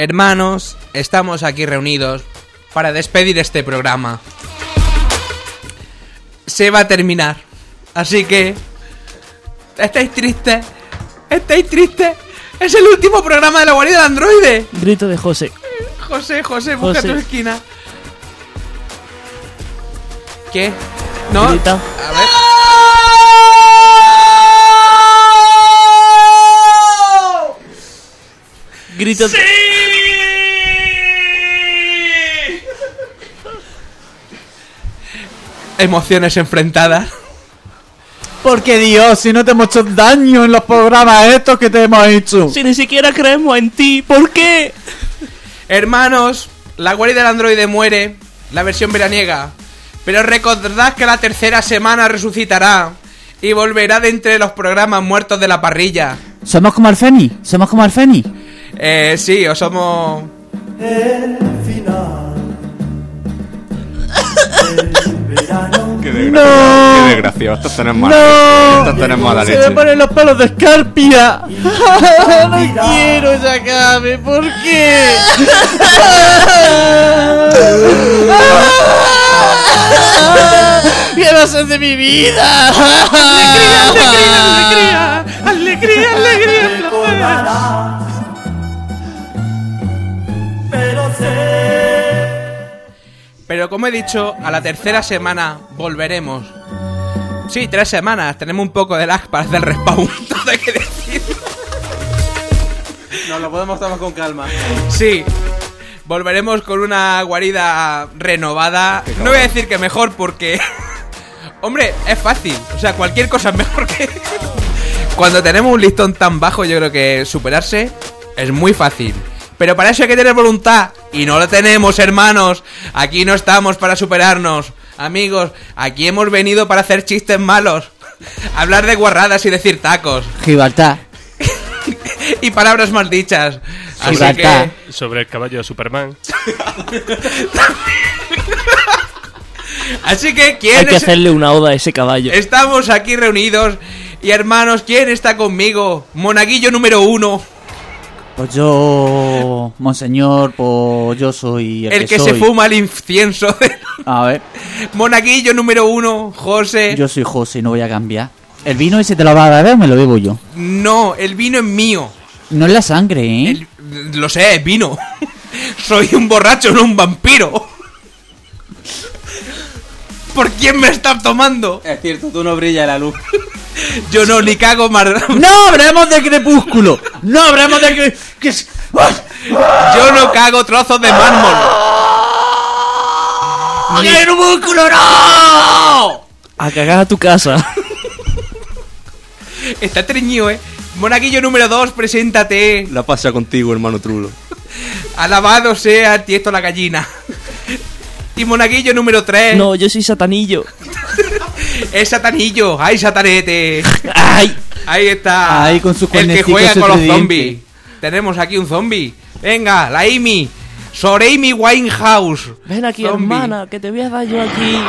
Hermanos, estamos aquí reunidos para despedir este programa. Se va a terminar. Así que... ¿Estáis tristes? ¿Estáis tristes? Es el último programa de la guarida de androide. Grito de José. José, José, busca José. tu esquina. ¿Qué? ¿No? Grita. A ver. Grito de... Emociones enfrentadas. Porque Dios, si no te hemos hecho daño en los programas estos que te hemos hecho. Si ni siquiera creemos en ti, ¿por qué? Hermanos, la guarida del androide muere, la versión veraniega. Pero recordad que la tercera semana resucitará y volverá de entre los programas muertos de la parrilla. Somos como Arfeni, somos como Arfeni. Eh, sí, o somos... Qué ¡No! Qué desgraciado. Estos tenemos ¡No! Estos tenemos mala Se me leche. ponen los pelos de escarpia. no quiero que se acabe, ¿por qué? ¿Qué va a ser de mi vida? ¡Alegría, alegría, alegría, placer! Pero como he dicho, a la tercera semana volveremos. Sí, tres semanas. Tenemos un poco de lag para hacer respawn. Todo hay que decir. Nos lo podemos tomar con calma. Sí. Volveremos con una guarida renovada. No voy a decir que mejor porque... Hombre, es fácil. O sea, cualquier cosa es mejor que... Cuando tenemos un listón tan bajo, yo creo que superarse es muy fácil. Pero para eso hay que tener voluntad. Y no lo tenemos, hermanos. Aquí no estamos para superarnos. Amigos, aquí hemos venido para hacer chistes malos. Hablar de guarradas y decir tacos. Gibraltar. Y palabras mal dichas. Así Gibraltar. que... Sobre el caballo de Superman. Así que, ¿quién Hay que es- hacerle una oda a ese caballo. Estamos aquí reunidos. Y hermanos, ¿quién está conmigo? Monaguillo número uno. Pues yo, monseñor, pues yo soy el, El que soy. se fuma el incienso. A ver, Monaguillo número uno, José. yo soy José, no voy a cambiar. ¿El vino ese te lo va a beber o me lo bebo yo? No, el vino es mío. No es la sangre, ¿eh? El- lo sé, es vino. Soy un borracho, no un vampiro. ¿Por quién me estás tomando? Es cierto, tú no brillas la luz. Yo no, ni cago mar... ¡No hablemos de crepúsculo! ¡No hablemos de cre... que. Yo no cago trozos de mármol. ¡Crepúsculo no! A cagar a tu casa. Está treñido, eh. Monaguillo número dos, preséntate. La pasa contigo, hermano Trulo. Alabado sea Tiesto la gallina. Y Monaguillo número 3 No, yo soy satanillo. es Satanillo. ¡Ay, Satanete! ¡Ay! Ahí está. Ahí con sus El que juega con los zombies. Tenemos aquí un zombie. Venga, la Amy. Soreimi Winehouse. Ven aquí, Zombie. hermana, que te voy a dar yo aquí.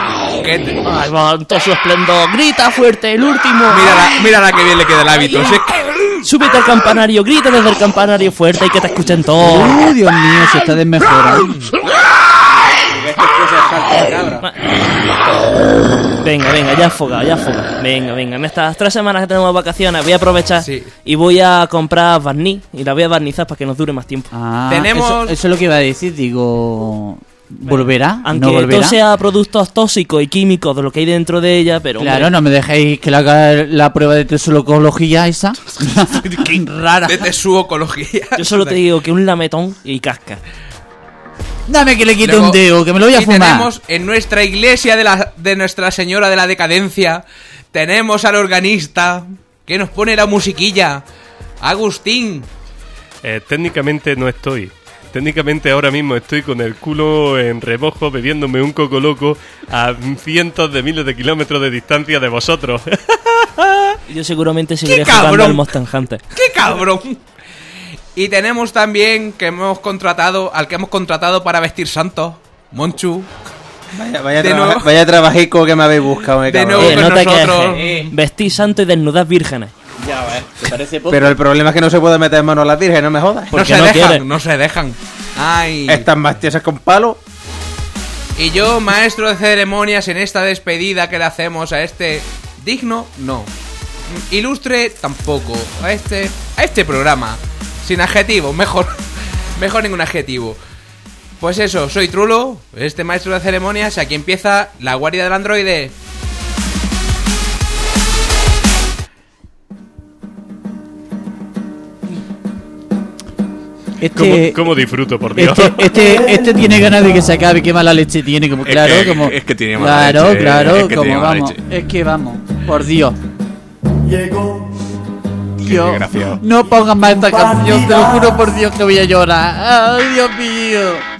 Que te- Ay, va en todo su esplendor. Grita fuerte, el último. Mírala, mírala que bien le queda el hábito. Si es que- Súbete al campanario, grita desde el campanario fuerte y que te escuchen todos. ¡Uh, Dios mío! Se está desmejorando. Venga, venga, ya foga, ya foga. Venga, venga, en estas tres semanas que tenemos vacaciones voy a aprovechar Sí. y voy a comprar barniz y la voy a barnizar para que nos dure más tiempo. Ah, Tenemos- Eso, eso es lo que iba a decir, digo... ¿Volverá? Aunque ¿No volverá? sea productos tóxicos y químicos de lo que hay dentro de ella, pero Claro, hombre, no me dejéis que le haga la prueba de tesocología esa. Qué rara. Desde su ecología. yo solo te digo que un lametón y casca. Dame que le quite Luego- un dedo, que me lo voy a y fumar. tenemos en nuestra iglesia de, la, de Nuestra Señora de la Decadencia, tenemos al organista que nos pone la musiquilla. Agustín. Eh, técnicamente no estoy, técnicamente ahora mismo estoy con el culo en remojo bebiéndome un coco loco a cientos de miles de kilómetros de distancia de vosotros. Yo seguramente seguiré ¡Qué jugando al Mustang Hunter. ¡Qué cabrón! Y tenemos también que hemos contratado, al que hemos contratado para vestir santos, Monchu. Vaya, vaya, nuevo- vaya trabajico que me habéis buscado, eh, De nuevo Eh, con no te nosotros. quejes. Vestí santo y desnudad vírgenes. Ya ves, ¿te parece poco? Pero el problema es que no se puede meter mano a las virgen, no me jodas. ¿Por No se no dejan, quiere? no se dejan. Ay. Están más tiesas con palo. Y yo, maestro de ceremonias, en esta despedida que le hacemos a este digno, no. Ilustre, tampoco. A este, a este programa. Sin adjetivo, mejor. Mejor ningún adjetivo. Pues eso, soy Trulo, este maestro de ceremonias, aquí empieza la guardia del androide. ¿Cómo, Este, cómo disfruto, por Dios? este, este, este tiene ganas de que se acabe, qué mala leche tiene, como Es claro, que- como es que tiene mala claro, leche, claro, es que como vamos, leche. es que vamos, por Dios. Desgraciado. no pongan más esta canción, te lo juro por Dios que voy a llorar. Ay, Dios mío.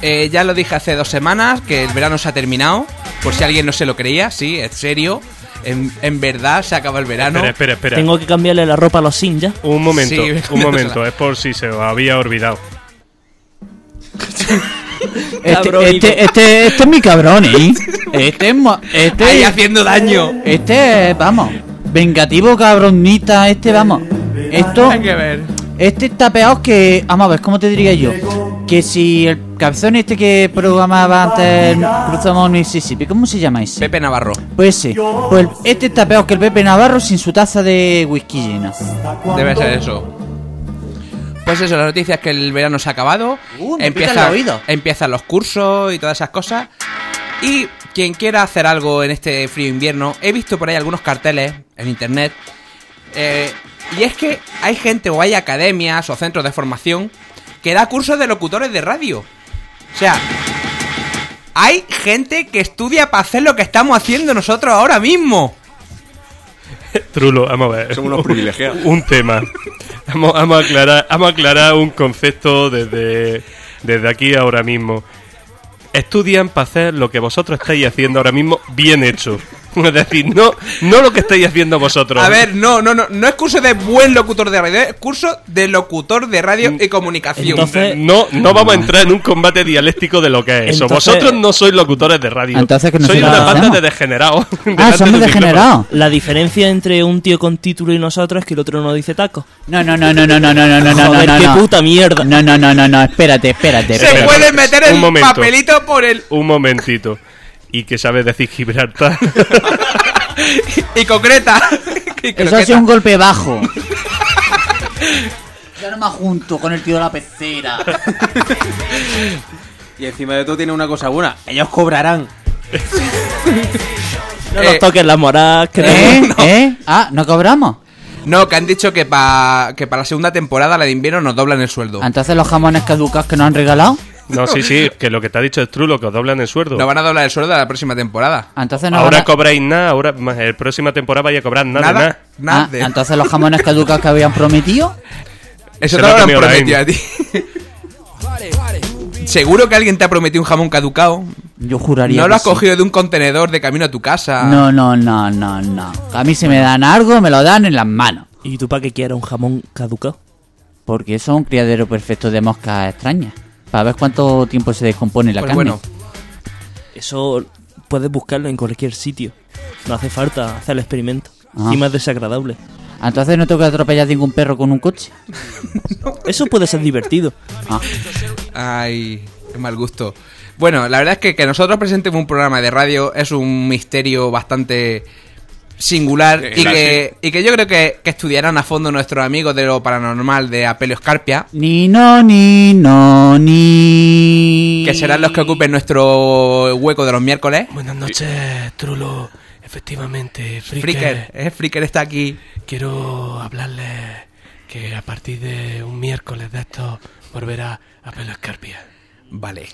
Eh, ya lo dije hace dos semanas que el verano se ha terminado. Por si alguien no se lo creía, sí, es serio. En, en verdad se acaba el verano. Espera, espera, espera. Tengo que cambiarle la ropa a los ya. Un momento, Sí, un momento, es por si se os había olvidado. Este, este, este, este es mi cabrón, ¿eh? Este es, mo- este, Ahí haciendo daño. este, es, vamos, vengativo cabronita, este, vamos. Esto, Hay que ver. Este está peor que. Vamos a ver, ¿cómo te diría yo? Que si el cabezón este que programaba antes Cruzamos Mississippi, ¿cómo se llama ese? Pepe Navarro. Pues ese. Pues este está peor que el Pepe Navarro sin su taza de whisky llena. Debe ser eso. Pues eso, la noticia es que el verano se ha acabado. Uh, me el oído. empiezan los cursos y todas esas cosas. Y quien quiera hacer algo en este frío invierno, he visto por ahí algunos carteles en internet. eh, y es que hay gente o hay academias o centros de formación que da cursos de locutores de radio. O sea, hay gente que estudia para hacer lo que estamos haciendo nosotros ahora mismo. Trulo, vamos a ver. Somos unos privilegiados. Un tema. Vamos, vamos a aclarar, vamos a aclarar un concepto desde, desde aquí ahora mismo. Estudian para hacer lo que vosotros estáis haciendo ahora mismo bien hecho. Es decir, no, no lo que estáis haciendo vosotros. A ver, no, no, no, no es curso de buen locutor de radio, es curso de locutor de radio y comunicación. Entonces- No, no vamos a entrar en un combate dialéctico de lo que es eso. Entonces- Vosotros no sois locutores de radio. Entonces, ¿qué sois una banda de degenerados. Ah, somos de degenerados. La diferencia entre un tío con título y nosotros es que el otro no dice taco. No, no, no, no, no, no, no, no, no, no, no, qué no. puta mierda. No, no, no, no, no, espérate, espérate. Se puede meter el papelito por el. Un momentito. Y que sabes decir Gibraltar. y concreta. Y Eso ha sido un golpe bajo. Ya no me junto con el tío de la pecera. Y encima de todo tiene una cosa buena. Ellos cobrarán. No Eh, nos toques la moral. Que ¿Eh? no- ¿Eh? Ah, ¿no cobramos? No, que han dicho que para que para la segunda temporada, la de invierno, nos doblan el sueldo. Entonces los jamones caducados que nos han regalado. No, sí, sí, que lo que te ha dicho es Trulo, que os doblan el sueldo. Nos van a doblar el sueldo de la próxima temporada. Entonces nos Ahora van a- cobráis nada, ahora el próxima temporada vais a cobrar nada, Nada, nada. nada. Ah, entonces los jamones caducados que habían prometido. Eso se te lo lo ha han comido la prometido a ti. ¿Seguro que alguien te ha prometido un jamón caducado? Yo juraría. ¿No lo has sí. cogido de un contenedor de camino a tu casa? No, no, no, no, no. A mí se me dan algo, me lo dan en las manos. ¿Y tú para qué quieres un jamón caducado? Porque eso es un criadero perfecto de moscas extrañas. Para ver cuánto tiempo se descompone la Pues carne. bueno, Eso puedes buscarlo en cualquier sitio. No hace falta hacer el experimento. Ah. Y más desagradable. Entonces no tengo que atropellar ningún perro con un coche. Eso puede ser divertido. Ah. ay, qué mal gusto. Bueno, la verdad es que que nosotros presentemos un programa de radio es un misterio bastante singular y que, y que yo creo que, que estudiarán a fondo nuestros amigos de lo paranormal de Apelio Escarpia, Ni no, ni no, ni. que serán los que ocupen nuestro hueco de los miércoles. Buenas noches, Trulo. Efectivamente, Fricker, eh, Fricker está aquí. quiero hablarles que a partir de un miércoles de estos volverá a Pelo Escarpia. Vale.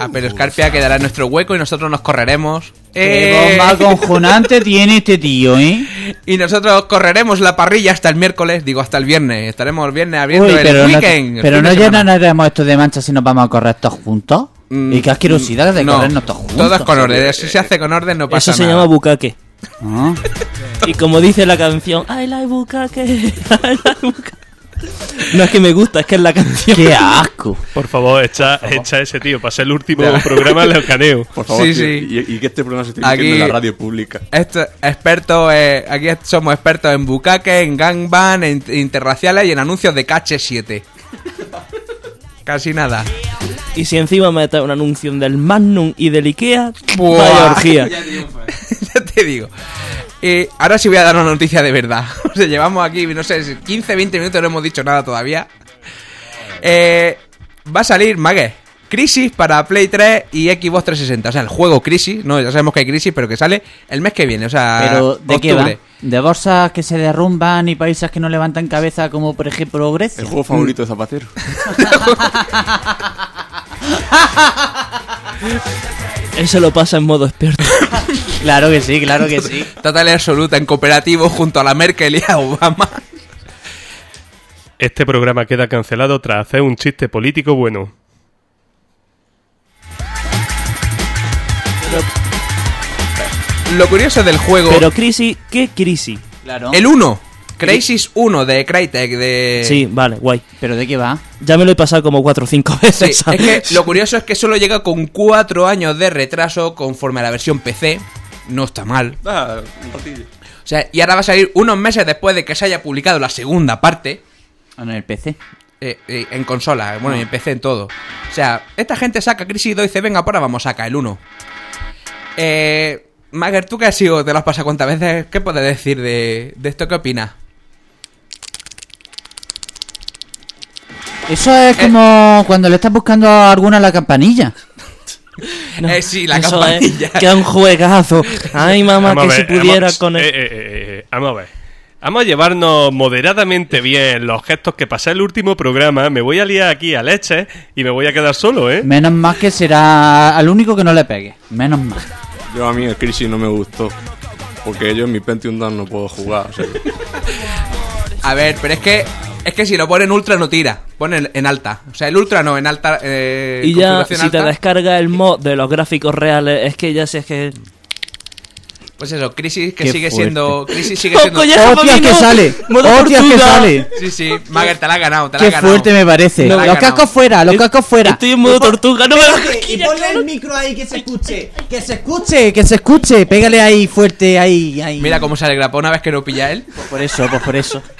A Pero Escarpia quedará en nuestro hueco y nosotros nos correremos. Qué Eh, bomba conjonante tiene este tío, ¿eh? y nosotros correremos la parrilla hasta el miércoles, digo hasta el viernes. Estaremos el viernes abriendo Uy, el pero no, weekend. el pero no de semana. llenaremos esto de manchas si nos vamos a correr todos juntos. Mm, y qué asquerosidad de no, corrernos todos juntos. Todo es con orden. Si se hace con orden no pasa Eso se nada. llama bucaque. Ah. Y como dice la canción, I like bucaque, I like bucaque. No es que me gusta, es que es la canción. ¡Qué asco! Por favor, echa, echa ese tío. Para ser el último programa, le caneo. Por favor, Sí, sí. Y, y que este programa se esté Aquí- en la radio pública. Esto, expertos, eh, aquí somos expertos en bucaque, en gangbang, en interraciales y en anuncios de cache 7. Casi nada. Y si encima metes un anuncio del Magnum y del Ikea, Buah. vaya orgía. ya te digo. Eh, ahora sí voy a dar una noticia de verdad. O sea, llevamos aquí, no sé, 15, 20 minutos, no hemos dicho nada todavía. Eh, va a salir, Mague, Crisis para Play 3 y Xbox 360. O sea, el juego Crisis, no, ya sabemos que hay Crisis, pero que sale el mes que viene, o sea, Pero, ¿de qué va? octubre. ¿De bolsas que se derrumban y países que no levantan cabeza como por ejemplo Grecia? El juego favorito de Zapatero. Él se lo pasa en modo experto. Claro que sí, claro que sí. Total y absoluta en cooperativo junto a la Merkel y a Obama. Este programa queda cancelado tras hacer un chiste político bueno. Lo curioso del juego, Pero crisis, ¿qué crisis? Claro. el 1, Crisis 1 de Crytek de... Sí, vale, guay. ¿Pero de qué va? Ya me lo he pasado como cuatro o cinco Sí, veces. es ¿sabes? que lo curioso es que solo llega con 4 años de retraso conforme a la versión PC. No está mal. Ah, un ratillo. O sea, y ahora va a salir unos meses después de que se haya publicado la segunda parte. Ah, En el PC. eh, eh, en consola, bueno, y en PC en todo. O sea, esta gente saca Crisis 2 y dice, venga, por ahora vamos a sacar el 1. Eh, Mager, tú que has sido, te lo has pasado cuántas veces, ¿qué puedes decir de, de esto? ¿Qué opinas? Eso es como cuando le estás buscando a alguna la campanilla. No, Eh, sí, la eso campanilla. Es, que un juegazo. Ay, mamá, que si pudiera vamos- con él. eh, eh, eh, vamos a ver. Vamos a llevarnos moderadamente bien los gestos que pasé el último programa. Me voy a liar aquí a leche y me voy a quedar solo, ¿eh? Menos mal que será al único que no le pegue. Menos mal. Yo a mí el Crisis no me gustó. Porque yo en mi Pentium 2 no puedo jugar. O sea, A ver, pero es que es que si lo ponen ultra no tira, ponen en alta. O sea, el ultra no, en alta. Eh, Y ya, si te descarga el mod de los gráficos reales, es que ya sé que. Pues eso, Crisis que Qué sigue fuerte. siendo. Crisis sigue ¡Oh, siendo. ¡Hostias que sale! ¡Modo ¡Hostias que sale! Sí, sí, Mager, te la ha ganado, te la ¡Qué ha ganado. fuerte me parece! No la ha los ganado. cascos fuera, los cascos fuera. Estoy en modo tortuga, no me Y ponle el micro ahí que se escuche. Que se escuche, que se escuche. Pégale ahí fuerte, ahí, ahí. Mira cómo se alegra por una vez que no pilla él. Pues por eso, pues por eso.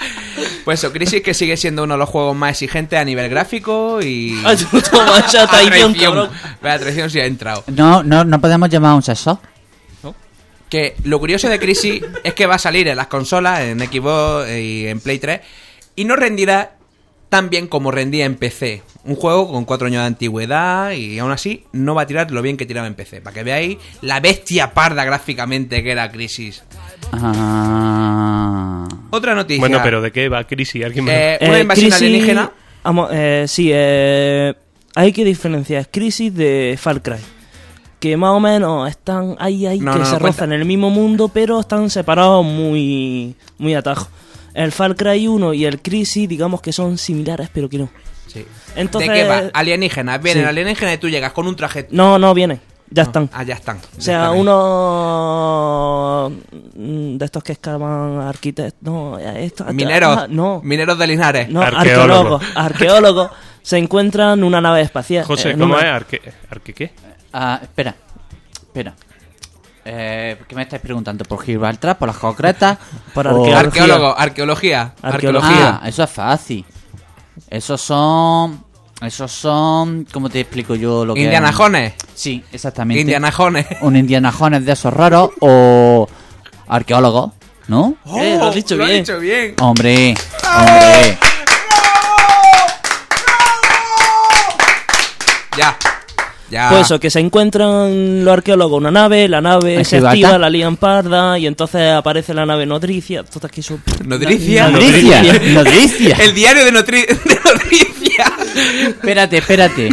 Pues eso, Crisis que sigue siendo uno de los juegos más exigentes a nivel gráfico y. Ay, toma, ya traición, cabrón. Vaya traición si ha entrado. No, no, no podemos llamar a un sexo. Que lo curioso de Crisis es que va a salir en las consolas, en Xbox y en Play 3, y no rendirá tan bien como rendía en PC. Un juego con cuatro años de antigüedad y aún así no va a tirar lo bien que tiraba en PC. Para que veáis la bestia parda gráficamente que era Crisis. Ah. Otra noticia. Bueno, pero ¿de qué va Crisis? ¿Alguien me... Eh, una Eh, invasión crisis- alienígena. Vamos, eh, sí, eh, hay que diferenciar Crisis de Far Cry. Que más o menos están ahí, ahí, No, que no, se no, cuenta. rozan en el mismo mundo, pero están separados muy, muy atajos. El Far Cry 1 y el Crisis, digamos que son similares, pero que no. Sí. Entonces, ¿De qué va? Alienígenas. Vienen sí. alienígenas y tú llegas con un traje. No, no viene, ya están. Ah, ya están. O sea, uno mm, de estos que escalan arquitectos, no, esto, Mineros. ah, no, Mineros de Linares. no, Arqueólogos. arqueólogos, arqueólogos se encuentran en una nave espacial. José, eh, ¿cómo una- es? ¿Arque, ¿Arque qué? Ah, espera. Espera. Eh, ¿Qué me estáis preguntando? ¿Por Gibraltar? ¿Por las concretas? Por arqueología. Arqueólogo, arqueología. Arqueología. Ah, eso es fácil. Esos son. Esos son. ¿Cómo te explico yo lo que Indiana es? Jones. Sí, exactamente. Indiana Jones. Un Indiana Jones de esos raros o. Arqueólogo, ¿no? Eh, lo has dicho lo bien. dicho bien. Hombre, hombre. Ya. Ya. Pues eso, que se encuentran los arqueólogos una nave, la nave ¿Hay se activa, la lían parda y entonces aparece la nave nodricia. Total que eso... Nodricia. Nodricia, nodricia. El diario de, Notri- de Nodricia. Espérate, espérate.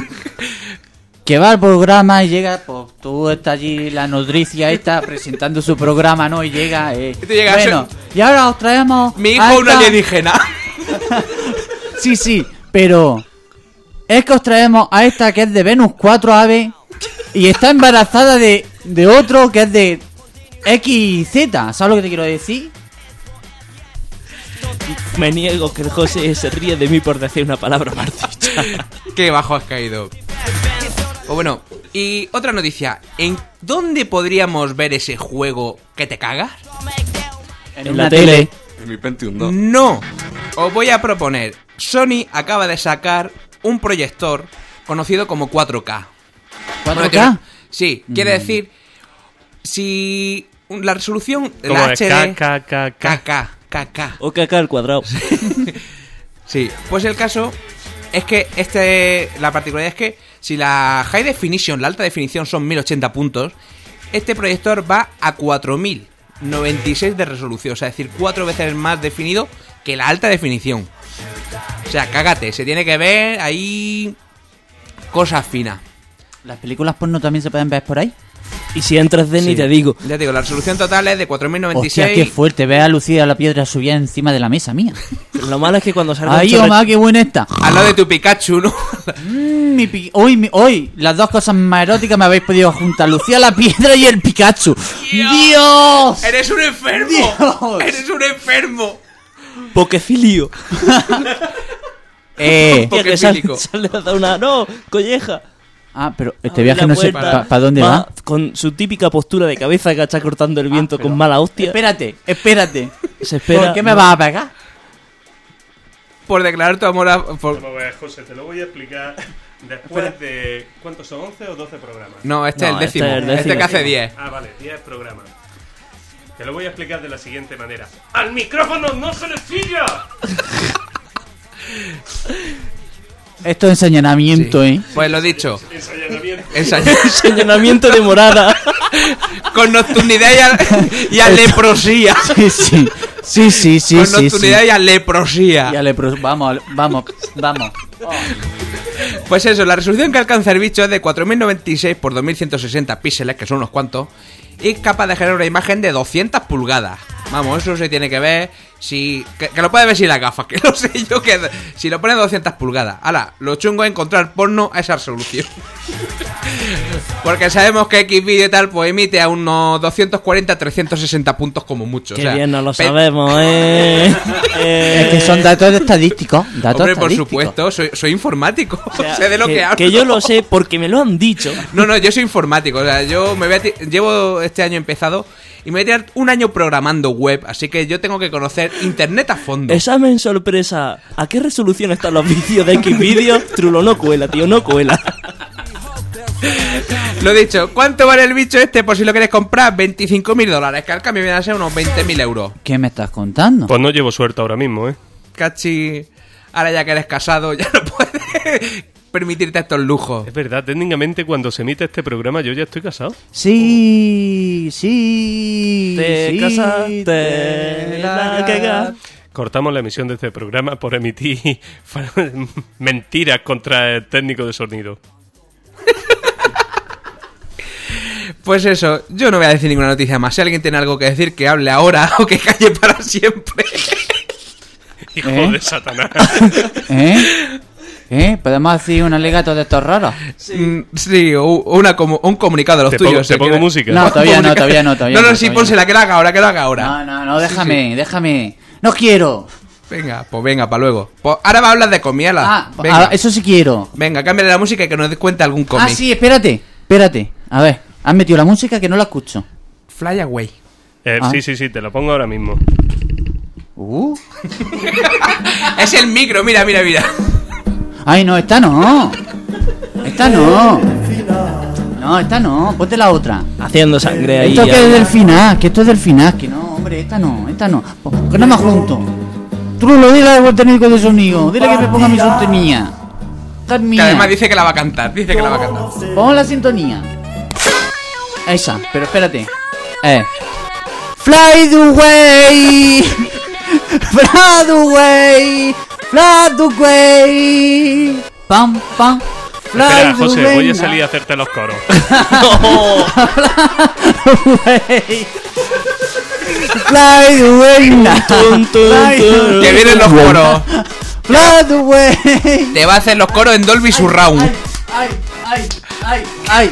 Que va al programa y llega, pues tú estás allí, la nodricia esta, presentando su programa, ¿no? Y llega, eh, tú llegas, bueno, y ahora os traemos... Mi hijo un esta- alienígena. Sí, sí, pero es que os traemos a esta que es de Venus 4 ave y está embarazada de, de otro que es de XZ, ¿sabes lo que te quiero decir? Me niego que el José se ríe de mí por decir una palabra mal dicha. Qué bajo has caído. O bueno, y otra noticia. ¿En dónde podríamos ver ese juego que te cagas? En la tele. En mi Pentium 2. No. Os voy a proponer. Sony acaba de sacar un proyector conocido como 4K. Bueno, que 4K. no- Sí, quiere decir si la resolución Como la HD KKKK. KK KK. O acá al cuadrado. Sí, pues el caso es que este la particularidad es que si la high definition, la alta definición son 1080 puntos, este proyector va a 4096 de resolución, o sea, es decir, cuatro veces más definido que la alta definición. O sea, cágate, se tiene que ver ahí cosas finas. ¿Las películas porno también se pueden ver por ahí? Y si entras de ni Sí. te digo. Ya te digo, la resolución total es de Hostia, 4096. qué fuerte, ve a Lucía la piedra subida encima de la mesa mía. Lo malo es que cuando salga Ay, chorre- Omar, qué buena está. Al lado de tu Pikachu, ¿no? Mm, mi pi- hoy, mi- hoy, las dos cosas más eróticas me habéis podido juntar. Lucía la piedra y el Pikachu. ¡Dios! ¡Eres un enfermo! Dios. ¡Eres un enfermo! Pokefilio. Eh, Tía, que sale, Pokefílico. sale a dar una... No, colleja. ah, pero este Abre viaje la no sé puerta, para dónde va. Con su típica postura de cabeza agacha cortando el viento con mala hostia. Espérate, espérate. Se espera. ¿Por qué me vas a pegar? Por declarar tu amor a... por- Vamos a ver, José, te lo voy a explicar después de. ¿Cuántos son? ¿11 o 12 programas? No, este No, es el este décimo. es el Este, décimo. que hace 10. Ah, vale, 10 programas. Te lo voy a explicar de la siguiente manera. ¡Al micrófono no se le chilla! Esto es enseñamiento, ¿eh? Pues lo dicho. Ensayamiento. Ensayo- Señalamiento de morada. con nocturnidad y, al- y. Sí, sí. Sí, sí, sí, con sí. sí. nocturnidad y aleprosía. Ya le pro- vamos, vamos, vamos. Pues eso, la resolución que alcanza el bicho es de 4096 por 2160 píxeles, que son unos cuantos, y es capaz de generar una imagen de 200 pulgadas. Vamos, eso se tiene que ver si... Que, lo puede ver sin las gafas, que no sé yo que... Si lo pone a 200 pulgadas. Ahora, lo chungo es encontrar porno a esa resolución. Porque sabemos que Xvideo y tal, pues emite a unos 240-360 puntos como mucho. Qué o sea, bien no lo sabemos, eh. Eh, Es que son datos estadísticos. Datos Hombre, por estadísticos. supuesto, soy, soy informático. o sea, sé de lo que, hablo. Que yo lo sé porque me lo han dicho. No, no, yo soy informático. O sea, yo me voy a llevo este año empezado y me voy a tirar un año programando web. Así que yo tengo que conocer internet a fondo. Examen sorpresa. ¿A qué resolución están los vídeos de Xvideo? Trulo, no cuela, tío, no cuela. Lo dicho, ¿cuánto vale el bicho este? Por si lo quieres comprar, 25 mil dólares. Que al cambio vienen a ser unos 20 mil euros. ¿Qué me estás contando? Pues no llevo suerte ahora mismo, ¿eh? Cachi, ahora ya que eres casado, ya no puedes permitirte estos lujos. Es verdad, técnicamente cuando se emite este programa yo ya estoy casado. Sí, sí. Te sí, casaste, te la caga. Cortamos la emisión de este programa por emitir mentiras contra el técnico de sonido. Pues eso, yo no voy a decir ninguna noticia más. Si alguien tiene algo que decir, que hable ahora o que calle para siempre. Hijo ¿Eh? de Satanás. ¿Eh? ¿Eh? ¿Podemos hacer un alegato de estos raros? Mm, Sí, o una como, un comunicado de los Te tuyos. pongo- si te pongo música. No, todavía no, todavía no, todavía No, no, no, sí, pónsela, que lo haga ahora, que lo haga ahora. No, no, no, déjame, déjame. No quiero. Venga, pues venga, para luego. Pues ahora va a hablar de comiela. Ah, venga, ah, eso sí quiero. venga, cámbiale la música y que nos cuente algún cómic. Ah, sí, espérate, espérate. A ver, has metido la música que no la escucho. Fly Away. Eh, Ah. Sí, sí, sí, te lo pongo ahora mismo. Uh. Es el micro, mira, mira, mira. Ay, no, esta no. Esta no. No, esta no. Ponte la otra. Haciendo sangre ahí. Esto que ya. es del final, que esto es del final, que no, hombre, esta no, esta no. Que no me junto. Tú lo dile al técnico de sonido, dile que me ponga mi sintonía. Que mía. además dice que la va a cantar. Dice que la va a cantar. Pon la sintonía. Esa, pero espérate. Eh. Fly the way. Fly the way. Fly the way. Pam, pam. Fly Espera, José, way voy a salir a hacerte los coros. way. Fly Fly the- tun. Que vienen los coros. Fly the way. Te va a hacer los coros en Dolby Surround. Ay, ay, ay, ay.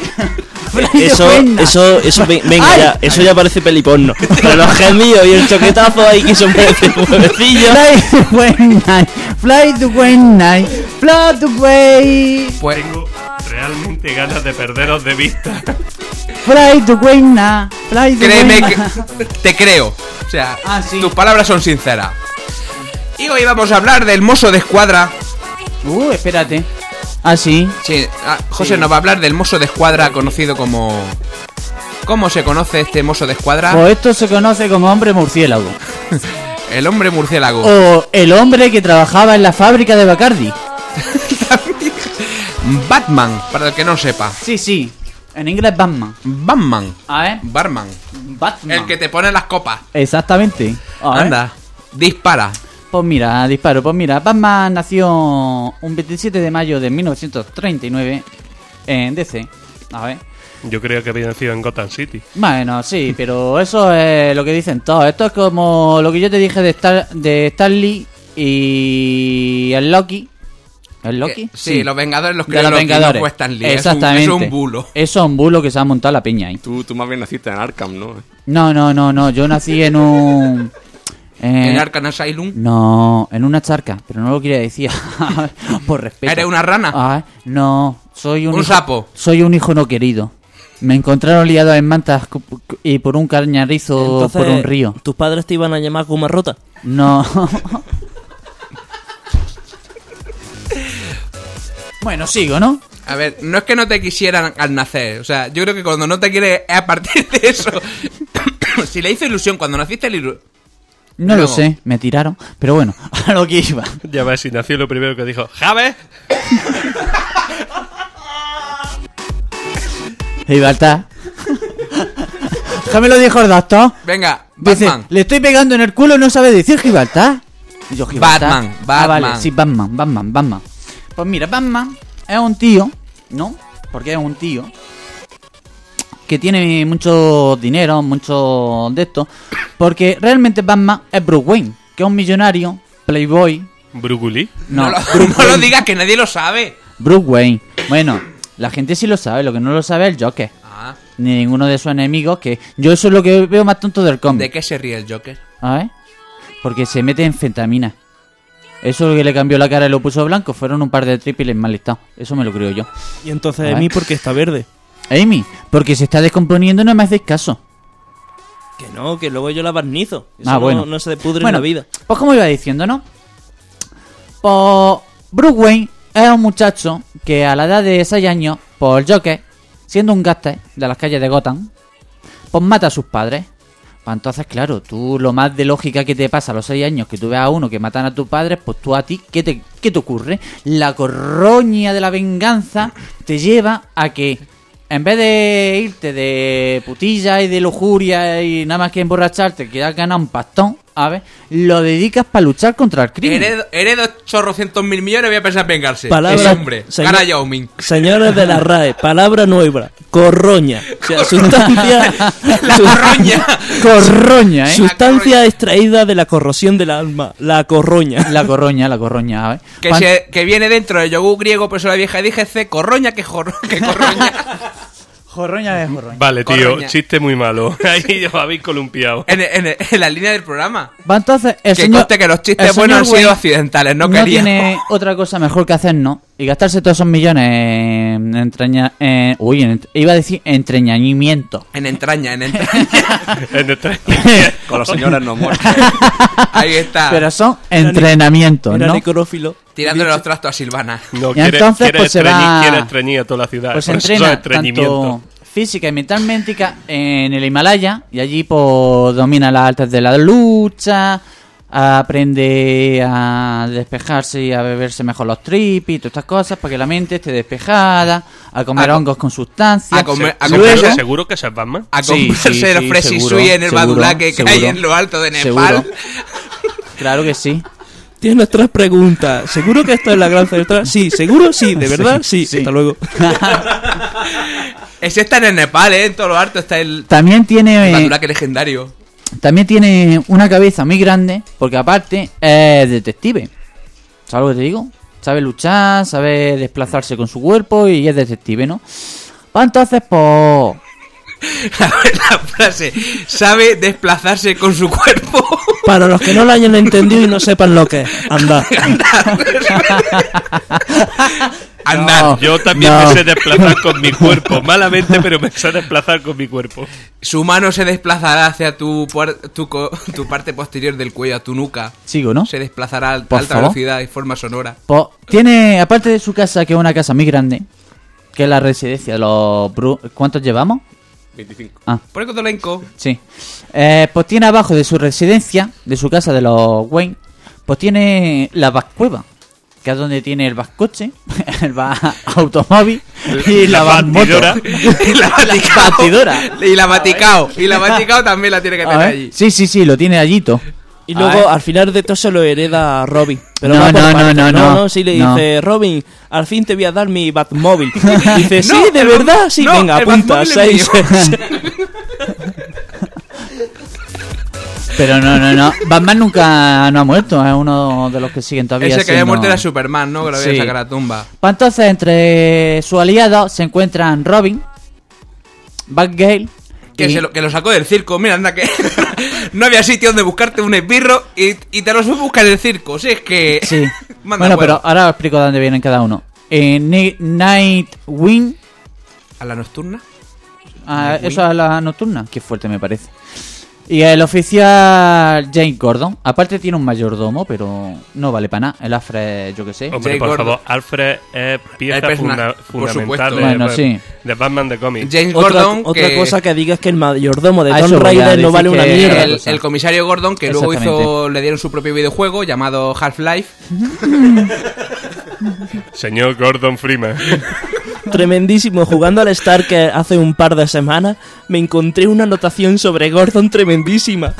Eso, now. eso, eso, ve- venga Ay. ya, eso ya parece peliporno. Pero los gemidos y el choquetazo ahí que son parece muevecillo. Fly the way night, fly the way night, fly the way, Pues Tengo realmente ganas de perderos de vista. fly the way night, fly the créeme que te creo. O sea, Ah, sí. tus palabras son sinceras. Y hoy vamos a hablar del mozo de escuadra. Uh, espérate. Ah, sí. Sí, ah, José nos va a hablar del mozo de escuadra conocido como... ¿Cómo se conoce este mozo de escuadra? Pues esto se conoce como hombre murciélago. El hombre murciélago. O el hombre que trabajaba en la fábrica de Bacardi. Batman, para el que no sepa. Sí, sí. En inglés Batman. Batman. A ver. Barman. Batman. El que te pone las copas. Exactamente. A. Anda. Dispara. Pues mira, disparo. Pues mira, Batman nació un 27 de mayo de 1939 en DC. A ver. Yo creía que había nacido en Gotham City. Bueno, sí, pero eso es lo que dicen todos. Esto es como lo que yo te dije de, Star, de Stanley y el Loki. ¿El Loki? Eh, sí, los Vengadores los de creó los no Vengadores. fue Stan Lee. Es un- Exactamente. Es un, bulo. Eso es un bulo que se ha montado la peña ahí. Tú, tú más bien naciste en Arkham, ¿no? No, no, no, no. Yo nací en un. Eh, En Arkham Asylum. No, en una charca, pero no lo quería decir. Por respeto. ¿Eres una rana? Ah, no, soy un. Un hijo- sapo. Soy un hijo no querido. Me encontraron liado en mantas y por un cañarizo Entonces, por un río. ¿Tus padres te iban a llamar como rota? No. bueno, sigo, ¿no? A ver, no es que no te quisieran al nacer. O sea, yo creo que cuando no te quieres es a partir de eso. si le hizo ilusión cuando naciste, le ilu- No lo sé, me tiraron. Pero bueno, a lo que iba. Ya ves, si nació lo primero que dijo, ¡Javes! Gibraltar. ¿Qué me lo dijo el doctor? Venga, Dice, Batman. le estoy pegando en el culo no sabe decir Gibraltar. Y yo, Gibraltar. Batman, Ah, vale, Batman. sí, Batman, Batman, Batman. Pues mira, Batman es un tío, ¿no? Porque es un tío que tiene mucho dinero, mucho de esto. Porque realmente Batman es Bruce Wayne, que es un millonario, playboy. ¿Bruguli? No, No, lo, no lo digas que nadie lo sabe. Bruce Wayne. Bueno, la gente sí lo sabe, lo que no lo sabe es el Joker. Ah, Ni ninguno de sus enemigos, que yo eso es lo que veo más tonto del cómic. ¿De qué se ríe el Joker? A ver. Porque se mete en fentamina. Eso lo que le cambió la cara y lo puso blanco fueron un par de triples mal listados. Eso me lo creo yo. Y entonces A mí porque está verde. Amy, porque se está descomponiendo no me hacéis caso. Que no, que luego yo la barnizo. Eso Ah, no- bueno. no, se pudre bueno, en la vida. Pues como iba diciendo, ¿no? Pues Bruce Wayne es un muchacho que a la edad de 6 años, por el Joker, siendo un gaste de las calles de Gotham, pues mata a sus padres. Pues entonces, claro, tú lo más de lógica que te pasa a los 6 años, que tú veas a uno que matan a tus padres, pues tú a ti, ¿qué te, qué te ocurre? La corroña de la venganza te lleva a que, en vez de irte de putilla y de lujuria y nada más que emborracharte, que has ganado un pastón, a ver, lo dedicas para luchar contra el crimen. Heredo, heredo chorrocientos mil millones voy a pensar en vengarse. Palabra- Ese hombre. señor- Cara Yao Ming. Señores de la RAE, palabra nueva, corroña. O sea, sustancia. La corroña. Corroña, ¿eh? Sustancia extraída de la corrosión del alma, la corroña. La corroña, la corroña, a ver. Que, se- que viene dentro del yogur griego, por eso la vieja dije corroña que, jorro, que corroña. Jorroña de jorroña. Vale, tío, Corroña. chiste muy malo. Ahí os habéis columpiado. en, en- en la línea del programa. Va, entonces, el que señor, conste que los chistes buenos han sido accidentales, no, no quería. tiene otra cosa mejor que hacer, ¿no? Y gastarse todos esos millones en entraña... en- uy, en iba a decir entreñamiento. En entraña, en entraña. En nuestra- Con los señores no muertos. Ahí está. Pero son entrenamientos, Era ¿no? necrófilo. Tirándole los trastos a Silvana. No, Y quiere, entonces, quiere pues, se va- quiere estreñir a toda la ciudad. Pues eso entrena tanto física y mentalmente en el Himalaya y allí pues domina las artes de la lucha, aprende a despejarse y a beberse mejor los tripis y todas estas cosas para que la mente esté despejada, a comer A hongos con sustancias. a comer- a Luego- comerse- ¿Seguro que es Batman? A Sí, comprarse sí, el sí, y seguro, Sui en el Badulaque que hay en lo alto de Nepal. Seguro. Claro que sí. Tienes tres preguntas. ¿Seguro que esto es la gran central? Sí, ¿seguro? Sí, ¿de verdad? Sí, sí. hasta luego. Ese está en el Nepal, ¿eh? En todo lo alto está el También tiene Badulaque legendario. También tiene una cabeza muy grande porque aparte es detective. ¿Sabes lo que te digo? Sabe luchar, sabe desplazarse con su cuerpo y es detective, ¿no? Pues entonces, pues... La frase. Sabe desplazarse con su cuerpo. Para los que no lo hayan entendido y no sepan lo que es, anda. Andar. No. Yo también No. me sé desplazar con mi cuerpo. Malamente, pero me sé desplazar con mi cuerpo. Su mano se desplazará hacia tu, tu, tu parte posterior del cuello, a tu nuca. Sigo, ¿no? Se desplazará a Por alta favor. velocidad y forma sonora. Pues tiene, aparte de su casa, que es una casa muy grande, que es la residencia de los... Bru- ¿Cuántos llevamos? 25. Ah, Por el cotolenco. sí. Eh, pues tiene abajo de su residencia, de su casa de los Wayne, pues tiene la vascueva, que es donde tiene el vascoche, el vas automóvil y la, La batidora. Y la batidora. Y la Vaticao. Y la Vaticao también la tiene que A tener allí. Sí, sí, sí, lo tiene allito. Y luego al final de todo se lo hereda a Robin. Pero No, va no, no, no, no. no. sí le No. dice, Robin, al fin te voy a dar mi Batmóvil. Dice, sí, de verdad, sí, no, venga, apunta. Seis. Pero no, no, no. Batman nunca no ha muerto, es uno de los que siguen todavía. Ese que había muerto era Superman, ¿no? Que lo había Sí. sacado a la tumba. Pues entonces, entre sus aliados se encuentran Robin, Batgirl. Que, y- se lo, que lo sacó del circo. Mira, anda que no había sitio donde buscarte un esbirro y, y te los a buscar en el circo. Si es que. Sí. Manda bueno, pero ahora os explico de dónde vienen cada uno. Eh, Ni- Nightwing. ¿A la nocturna? Ah, eso es la nocturna. Qué fuerte me parece. Y el oficial Jane Gordon. Aparte tiene un mayordomo, pero no vale para nada. El Alfred, yo que sé. Hombre, por Gordon. favor, Alfred es pieza persona- funda- fundamental de, Bueno, sí. de Batman de cómics. James Otra, Gordon. otra que- cosa que diga es que el mayordomo de A Tom eso voy a Raider no vale una mierda. El, el comisario Gordon, que luego hizo, le dieron su propio videojuego llamado Half-Life. Señor Gordon Freeman. Tremendísimo. Jugando al Starker hace un par de semanas, me encontré una anotación sobre Gordon tremendísima.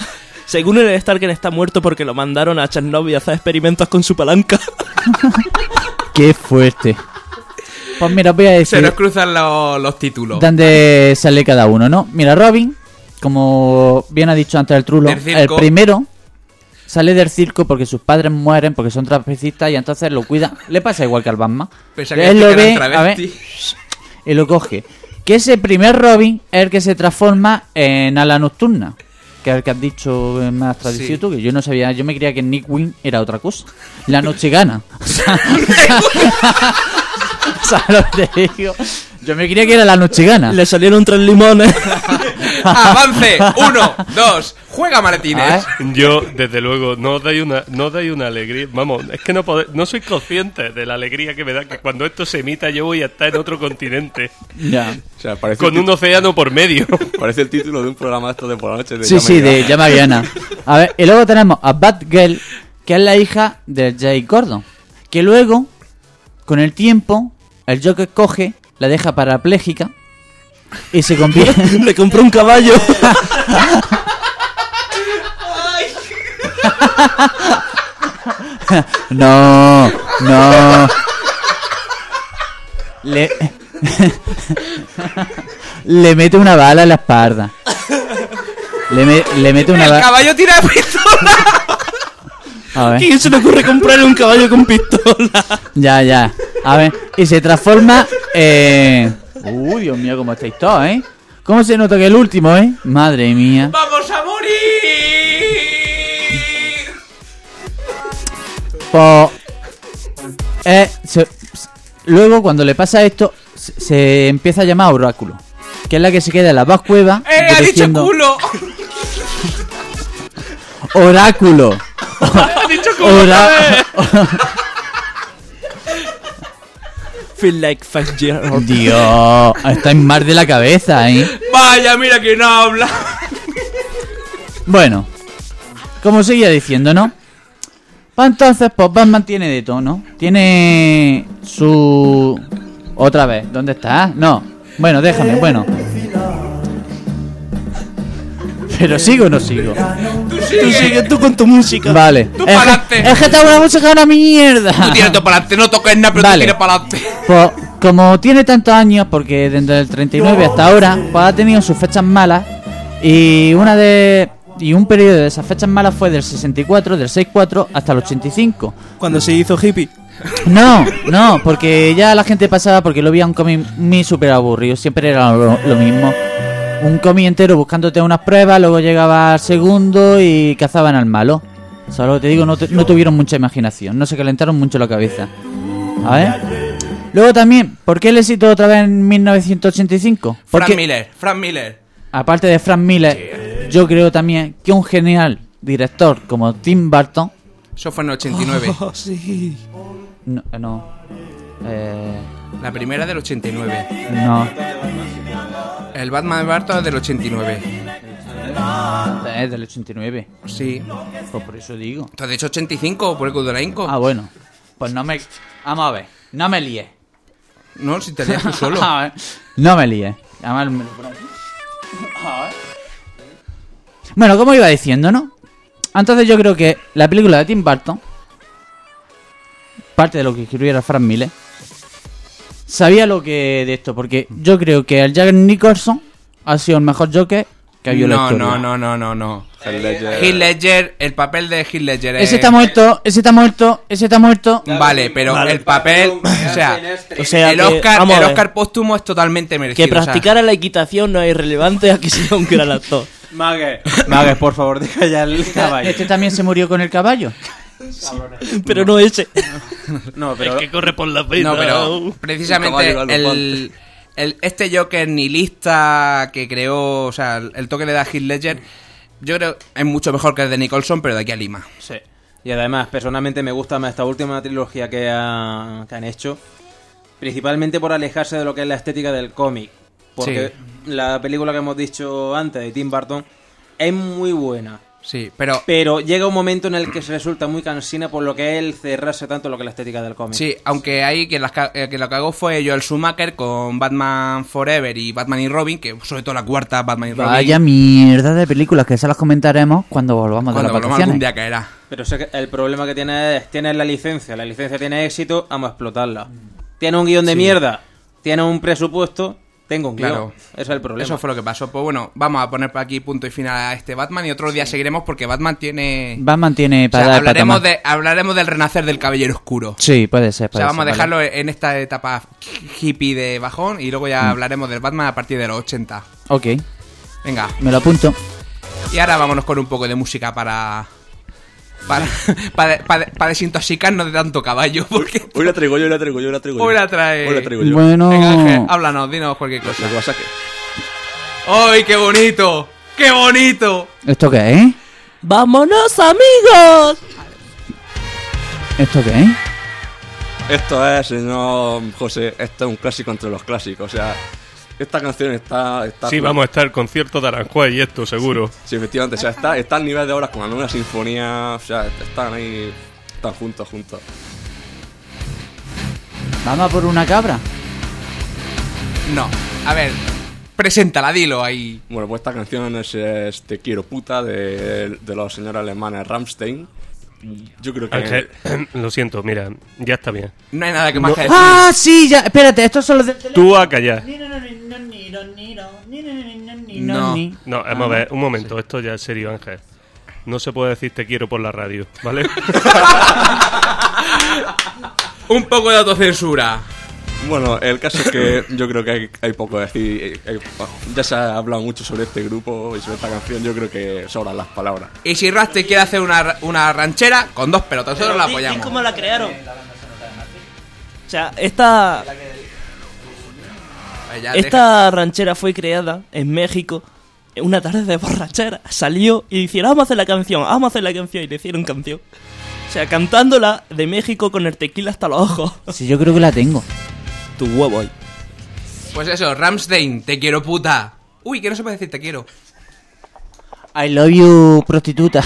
Según el Starker está muerto porque lo mandaron a Chernobyl a hacer experimentos con su palanca. Qué fuerte. Pues mira, os voy a Se decir nos cruzan los, los títulos. dónde sale cada uno, ¿no? Mira, Robin, como bien ha dicho antes el Trulo, el primero sale del circo porque sus padres mueren porque son trapecistas y entonces lo cuida. Le pasa igual que al Batman. Que Él lo ve, a ver, y lo coge. Que ese primer Robin es el que se transforma en ala nocturna. Que es el que has dicho más traducido Sí. tú, que yo no sabía, yo me creía que Nick Wing era otra cosa. La noche gana. ¿Sabes lo que te digo? Yo me creía que era la noche gana. Le salieron tres limones. Avance. Uno, dos. Juega A maletines. ver. Yo, desde luego, no os dais una, no dais una alegría. Vamos, es que no podéis- no soy consciente de la alegría que me da que cuando esto se emita yo voy a estar en otro continente. Ya. O sea, parece, Con un océano por medio. parece el título de un programa esto de por la noche. De Sí, Llama sí, de. Llama Viana. A ver, y luego tenemos a Batgirl, que es la hija de Jay Gordon. Que luego, con el tiempo, el Joker coge, la deja parapléjica y se convierte. Le compró un caballo. No, no. Le. le mete una bala en la espalda. Le, me- le mete una El bala. caballo tira pistola. A ver. ¿Quién se le ocurre comprar un caballo con pistola? Ya, ya. A ver, y se transforma en... Uy, Dios mío, cómo estáis todos, ¿eh? ¿Cómo se nota que el último, eh? Madre mía. ¡Vamos a morir! Pues... eh, se- luego, cuando le pasa esto, se, empieza a llamar Oráculo. Que es la que se queda en la baja cueva. ¡Eh, ha dicho diciendo, culo! Oráculo. ¡Ha dicho Feel like five years old. Dios, está en mar de la cabeza, ¿eh? Vaya, mira que no habla. Bueno, como seguía diciendo, ¿no? Pues entonces, pues Batman tiene de todo, ¿no? Tiene su... Otra vez, ¿dónde está? No. Bueno, déjame, bueno. Pero sigo o no sigo. Tú Tú sigue. sigue tú con tu música. Vale. Tú es, pa'lante. que, es que está una música una mierda. Tú tienes todo para adelante, no toques nada, pero Vale. tú tienes para adelante. Pues, como tiene tantos años, porque desde el 39 hasta ahora, pues ha tenido sus fechas malas. Y una de. Y un periodo de esas fechas malas fue del 64, del 64 hasta el 85. Cuando se hizo hippie. No, no, porque ya la gente pasaba porque lo veía un cómic muy súper aburrido. Siempre era lo, lo mismo. Un cómic entero buscándote unas pruebas, luego llegaba al segundo y cazaban al malo. Solo te digo, no, te- no tuvieron mucha imaginación, no se calentaron mucho la cabeza. A ver. Luego también, ¿por qué el éxito otra vez en 1985? Frank Porque, Miller, Frank Miller. aparte de Frank Miller, yo creo también que un genial director como Tim Burton. Eso fue en el 89. Oh, sí. No, no. Eh, La primera del 89. no. El Batman de Barton es del 89. Es del 89. Sí. Pues por eso digo. Entonces, de hecho, 85 por el Club de la Inco. Ah, bueno. Pues no me. Vamos a ver. No me líes. No, si te lías tú solo. A ver, no me líes. Además, me lo. A ver. Bueno, como iba diciendo, ¿no? Entonces yo creo que la película de Tim Burton, parte de lo que escribiera Frank Miller, sabía lo que de esto, porque yo creo que el Jack Nicholson ha sido el mejor Joker que ha habido en la No, historia. no, no, no, no, no. Heath Ledger. Heath Ledger, el papel de Heath Ledger es... Ese está muerto, ese está muerto, ese está muerto. Vale, pero Vale. el papel... O sea, O sea, el Oscar, el Oscar póstumo es totalmente merecido. Que o sea, practicara la equitación no es irrelevante a que sea un gran actor. Mague, Mague, por favor, deja ya el caballo. Este también se murió con el caballo. Pero no ese. No, pero Es que corre por la pena. No, pero precisamente el, el- este Joker nihilista que creó, o sea, el, el toque le da a Heath Ledger, yo creo es mucho mejor que el de Nicholson, pero de aquí a Lima. Sí. Y además, personalmente me gusta más esta última trilogía que, ha- que han hecho. Principalmente por alejarse de lo que es la estética del cómic. Porque la película que hemos dicho antes de Tim Burton es muy buena. Sí, pero Pero llega un momento en el que se resulta muy cansina por lo que es el cerrarse tanto lo que es la estética del cómic. sí, aunque ahí que, las eh, que lo cagó fue Joel Schumacher con Batman Forever y Batman y Robin, que sobre todo la cuarta Batman y Robin. Vaya mierda de películas que se las comentaremos cuando volvamos de cuando las volvamos día caerá. Pero sé que el problema que tiene es, tienes la licencia, la licencia tiene éxito, vamos a explotarla. Tiene un guion de mierda, tiene un presupuesto, tengo un Claro. guion. Ese es el problema. Eso fue lo que pasó. Pues bueno, vamos a poner por aquí punto y final a este Batman y otro día seguiremos porque Batman tiene... Batman tiene O para sea, dar para hablaremos, de, hablaremos del renacer del Caballero Oscuro. Sí, puede ser. O sea, vamos a dejarlo vale. en esta etapa hippie de bajón y luego ya hablaremos del Batman a partir de los 80. Ok, Venga, me lo apunto. y ahora vámonos con un poco de música para... Para, para, para- para desintoxicarnos de tanto caballo, porque... Hoy la traigo yo, hoy la traigo yo, hoy la traigo yo. Hoy la trae- Hoy la traigo yo. Bueno, Venga, Ángel, háblanos, dinos cualquier cosa. Lo que pasa es que... ¡Ay, qué bonito! ¡Qué bonito! ¿esto qué es? ¡Vámonos, amigos! ¿Esto qué es? Esto es, señor José, esto es un clásico entre los clásicos. O sea, esta canción está. está Sí, vamos a estar concierto de Aranjuez y esto, seguro. Sí, efectivamente. O sea, está, está al nivel de obras como la nueva sinfonía. O sea, están ahí. Están juntos, juntos. Vamos a por una cabra. No, a ver, preséntala, dilo ahí. Bueno, pues esta canción es, es Te quiero puta de, de los señores alemanes Rammstein. Yo creo que. Ángel, lo siento, mira, ya está bien. No hay nada que más que decir. ¡Ah, sí! Ya, espérate, estos son los del teléfono. Tú a callar. No. No, vamos a ver, un momento, esto ya es serio, Ángel. No se puede decir te quiero por la radio, ¿vale? Un poco de autocensura. Bueno, el caso es que yo creo que hay, hay poco que decir. eh, eh, Ya se ha hablado mucho sobre este grupo y sobre esta canción. Yo creo que sobran las palabras. Y si Rasty quiere hacer una, una ranchera, con dos pelotas, nosotros la apoyamos. cómo la crearon. O sea, esta, esta ranchera fue creada en México en una tarde de borrachera. Salió y dijeron, vamos a hacer la canción, vamos a hacer la canción. Y le hicieron canción. O sea, cantándola de México con el tequila hasta los ojos. Sí, yo creo que la tengo. Tu huevo ahí. Pues eso, Ramstein, te quiero puta. Uy, que no se puede decir te quiero. I love you, prostituta.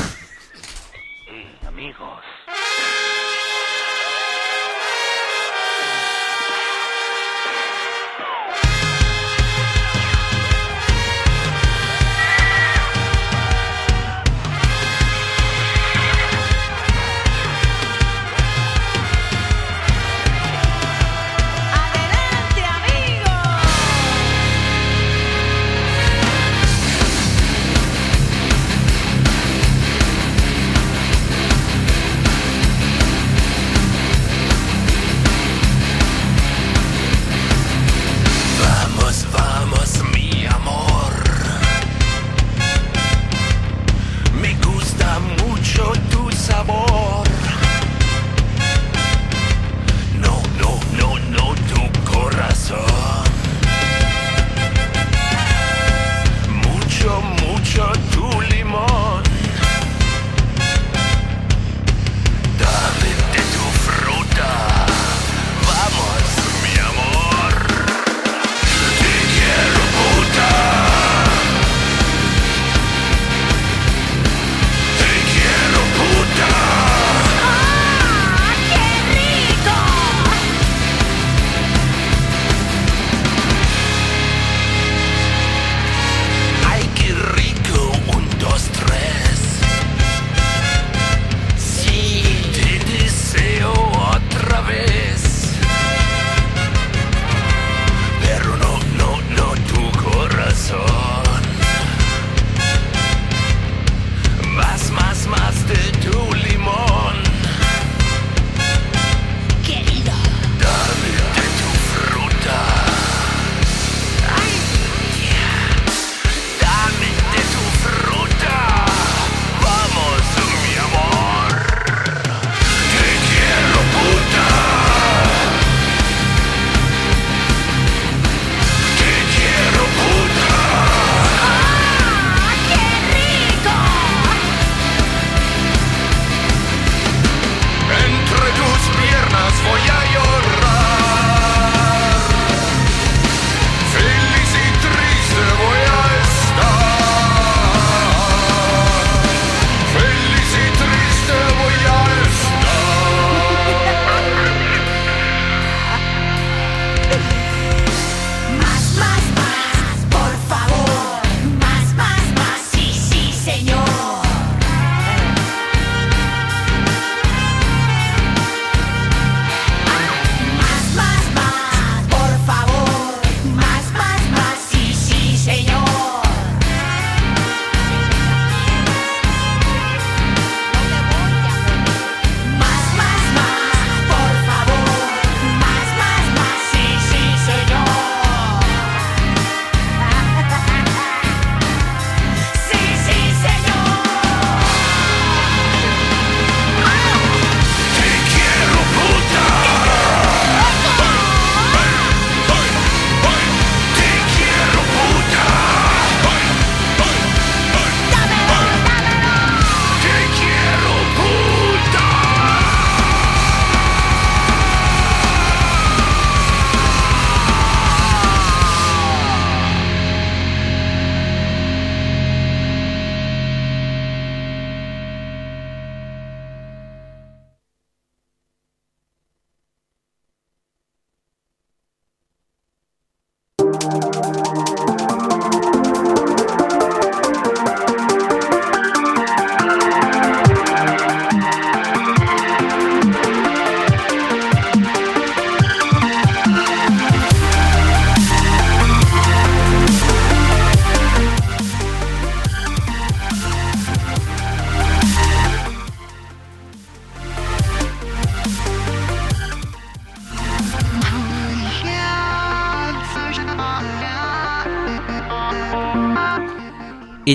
shut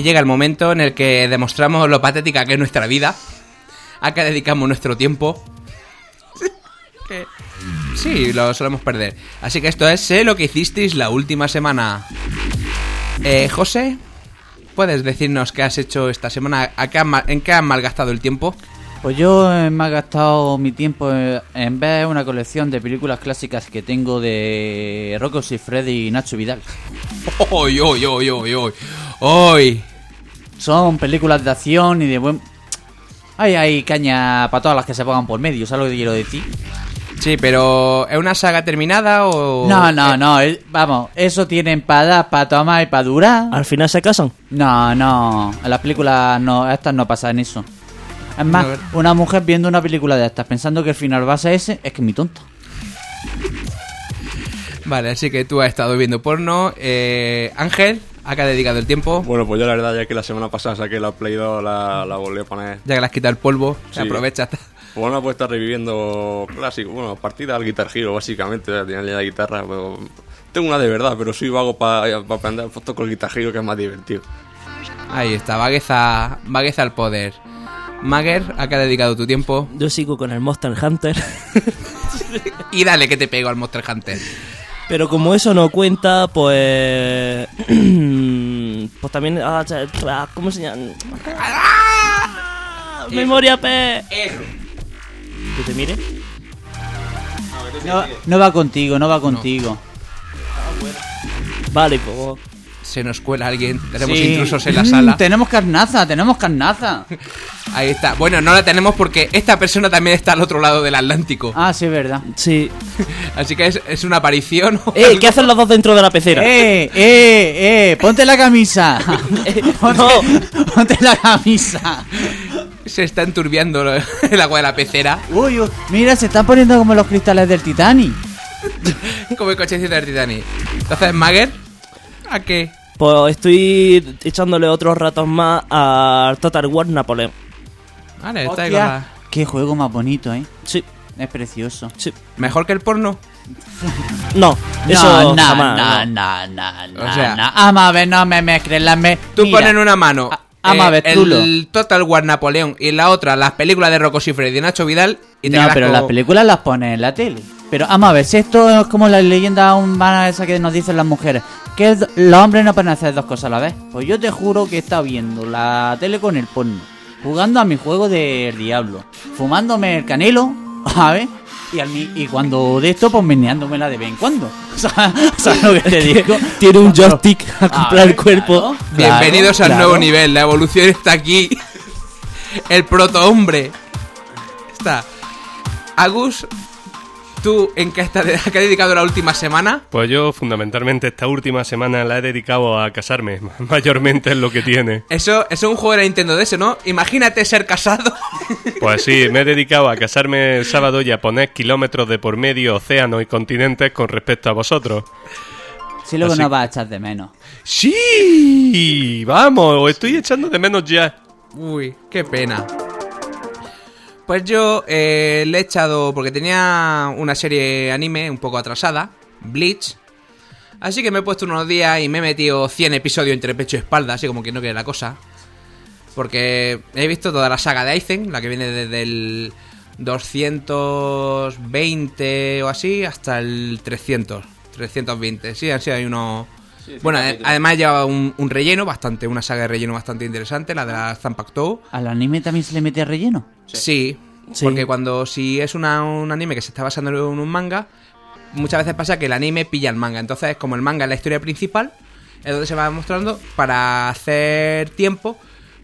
llega el momento en el que demostramos lo patética que es nuestra vida. A que dedicamos nuestro tiempo. Que- Sí, lo solemos perder. Así que esto es Sé lo que hicisteis la última semana. Eh, José, ¿puedes decirnos qué has hecho esta semana? ¿A qué has ma- ¿En qué has malgastado el tiempo? Pues yo me he gastado mi tiempo en ver una colección de películas clásicas que tengo de Rocco Freddy y Nacho Vidal. ¡Hoy, hoy, hoy, hoy, hoy! ¡Hoy! Son películas de acción y de buen... Ay, hay caña para todas las que se pongan por medio, ¿sabes lo que quiero decir? Sí, pero ¿es una saga terminada o...? No, no, no, vamos, eso tienen para dar, para tomar y para durar. Al final se casan. No, no, en las películas no, estas no pasan eso. Es más, una mujer viendo una película de estas pensando que el final va a ser ese, es que es muy tonta. Vale, así que tú has estado viendo porno. Eh, Ángel, ¿a qué has dedicado el tiempo? Bueno, pues yo la verdad ya que la semana pasada saqué la Play 2, la, la volví a poner. Ya que le has quitado el polvo, se Sí. aprovecha. Bueno, pues estar reviviendo clásico, bueno, partida al Guitar Hero básicamente, ya tenía la guitarra, pero tengo una de verdad, pero soy vago para aprender, pues toco el Guitar Hero que es más divertido. Ahí está, vagueza, vagueza al poder. Mager, ¿a qué has dedicado tu tiempo? Yo sigo con el Monster Hunter. Y dale que te pego al Monster Hunter. Pero como eso no cuenta, pues. pues también. ah, ah, ¿Cómo se llama? ¡Ah! ¡Memoria P! ¿Que te mire? No, no va contigo, no va contigo. Vale, pues. Se nos cuela alguien, tenemos Sí. intrusos en la Mm, sala. tenemos carnaza, tenemos carnaza. Ahí está. Bueno, no la tenemos porque esta persona también está al otro lado del Atlántico. Ah, sí, es verdad. Sí. Así que es, es una aparición. ¡Eh! ¿Qué hacen los dos dentro de la pecera? ¡Eh, eh, eh! ¡Ponte la camisa! ponte, no. ponte la camisa! Se está enturbiando el agua de la pecera. Uy, uy, mira, se están poniendo como los cristales del Titanic. Como el cochecito del Titanic. Entonces, Mager, ¿a qué? Pues estoy echándole otros ratos más al Total War Napoleón. Vale, está ahí Hostia, con la- ¡Qué juego más bonito, eh! Sí, Es precioso. sí. ¿Mejor que el porno? No, eso no, no, jamás, no, no. no, no, O sea- no. Vamos a ver, no me mezcles las me... Tú Mira, pones en una mano a- ama a ver, el Total War Napoleón y en la otra las películas de Rocco Siffredi y de Nacho Vidal y te No, pero como- las películas las pones en la tele. Pero vamos a ver, si esto es como la leyenda humana esa que nos dicen las mujeres, que los hombres no pueden hacer dos cosas a la vez. Pues yo te juro que he estado viendo la tele con el porno, jugando a mi juego del diablo, fumándome el canelo, ¿sabes? Y, al mi- y cuando de esto, pues meneándomela de vez en cuando. ¿Sabes lo que te digo? Tiene un joystick A acoplar el cuerpo. claro, Bienvenidos al claro. nuevo nivel, la evolución está aquí. El protohombre. Está. Agus, ¿tú en qué, estás, a qué has dedicado la última semana? Pues yo fundamentalmente esta última semana la he dedicado a casarme, mayormente es lo que tiene. Eso, eso es un juego de la Nintendo DS, ¿no? Imagínate ser casado. Pues sí, me he dedicado a casarme el sábado y a poner kilómetros de por medio, océanos y continentes con respecto a vosotros. Si luego Así- nos vas a echar de menos. ¡Sí! ¡Vamos! Os estoy echando de menos ya. Uy, qué pena. Pues yo eh, le he echado, porque tenía una serie anime un poco atrasada, Bleach. Así que me he puesto unos días y me he metido 100 episodios entre pecho y espalda, así como que no quiere la cosa. Porque he visto toda la saga de Aizen, la que viene desde el 220 o así hasta el 300. 320, sí, así hay unos... Bueno, ade- además lleva un, un relleno bastante, una saga de relleno bastante interesante, la de la Zanpakuto. ¿Al anime también se le mete relleno? Sí, Sí. porque cuando si es una- un anime que se está basando en un manga, muchas veces pasa que el anime pilla el manga. Entonces, como el manga es la historia principal, es donde se va mostrando para hacer tiempo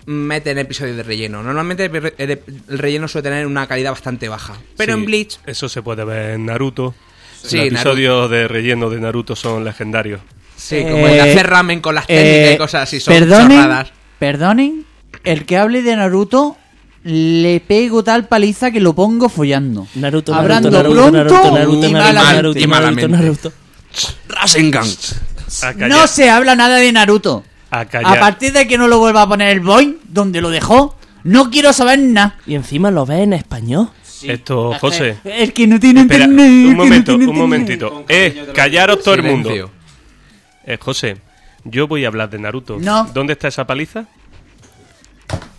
meten episodios de relleno. Normalmente el, re- el- el relleno suele tener una calidad bastante baja. Pero Sí, en Bleach, Eso se puede ver en Naruto. Sí, Los Naruto. episodios de relleno de Naruto son legendarios. sí, como el de Eh, hacer ramen con las técnicas Eh, y cosas así, son perdonen, chorradas. perdonen, el que hable de Naruto le pego tal paliza que lo pongo follando. Naruto, Hablando Naruto, Naruto, pronto Naruto, Naruto, y Naruto, malamente. Naruto, Y Naruto, malamente. Naruto. Rasengan. No se habla nada de Naruto. A. A partir de que no lo vuelva a poner el boy donde lo dejó, no quiero saber nada. Y encima lo ves en español. Esto, José. El que no tiene Espera, internet. un no momento, tiene un momentito. Eh, callaros todo el mundo. Eh, José, Yo voy a hablar de Naruto. No. ¿Dónde está esa paliza?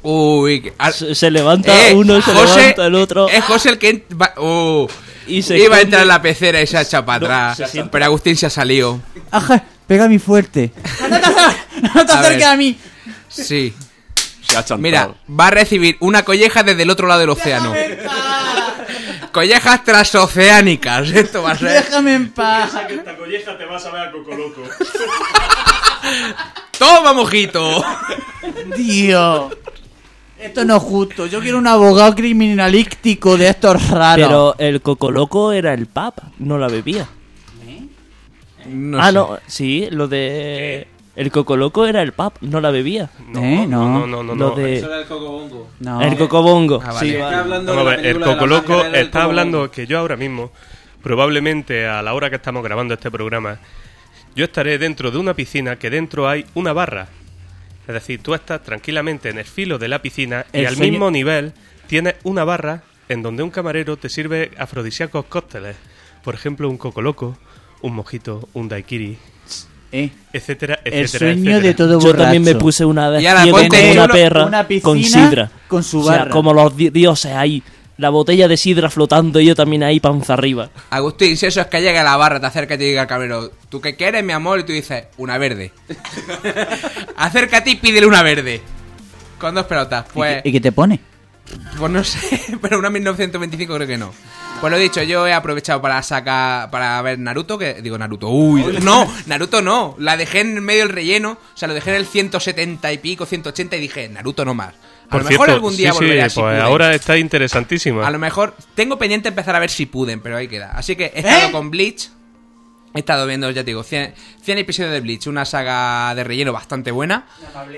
Uy, que- al- Se, se levanta Eh, uno, se José- levanta el otro. Es José el que va- uh, Y se iba a entrar en la pecera y se ha echado para No, atrás. pero Agustín se ha salido. Ajá, pega mi fuerte. No te, acer- no te A acerques a mí. Sí. Se ha chantado. Mira, va a recibir una colleja desde el otro lado del océano. Collejas transoceánicas. Esto va a ser. Déjame en paz. esta colleja te vas a ver a Cocoloco. ¡Toma, mojito! Dios. Esto no es justo. Yo quiero un abogado criminalístico de estos raros. Pero el cocoloco era el papa, no la bebía. No ah, sé. no, sí, lo de... El cocoloco era el pap, no la bebía. ¿Eh? no, no, no, no. lo no. de... Eso era el cocobongo. No. El cocobongo. Ah, vale. sí, vale. hablando de el Cocoloco está Cocobongo. hablando que yo ahora mismo, probablemente a la hora que estamos grabando este programa, yo estaré dentro de una piscina que dentro hay una barra. Es decir, tú estás tranquilamente en el filo de la piscina y al sueño- mismo nivel tienes una barra en donde un camarero te sirve afrodisíacos cócteles. Por ejemplo, un cocoloco, un mojito, un daiquiri, Eh, etcétera, el etcétera, sueño etcétera. de todo Yo borracho. también me puse una vez Y ahora como una perra una piscina con sidra. con su O sea, barra. como los di- dioses ahí. La botella de sidra flotando y yo también ahí panza arriba. Agustín, si eso es que llega a la barra, te acerca y te diga al cabrero, ¿tú qué quieres, mi amor? Y tú dices, una verde. Acércate y pídele una verde. Con dos pelotas. ¿Y Pues, qué- ¿Y qué te pone? pues no sé, pero una 1925 creo que no. Pues lo dicho, yo he aprovechado para sacar, para ver Naruto, que digo Naruto, uy, no, Naruto no, la dejé en medio del relleno, o sea, lo dejé en el 170 y pico, 180 y dije, Naruto no más. A Por lo mejor cierto, algún día sí, sí, volveré a si pues ahora está interesantísima. A lo mejor tengo pendiente empezar a ver si puden, pero ahí queda. Así que he estado ¿Eh? con Bleach. He estado viendo, ya te digo, 100, 100 episodios de Bleach, una saga de relleno bastante buena.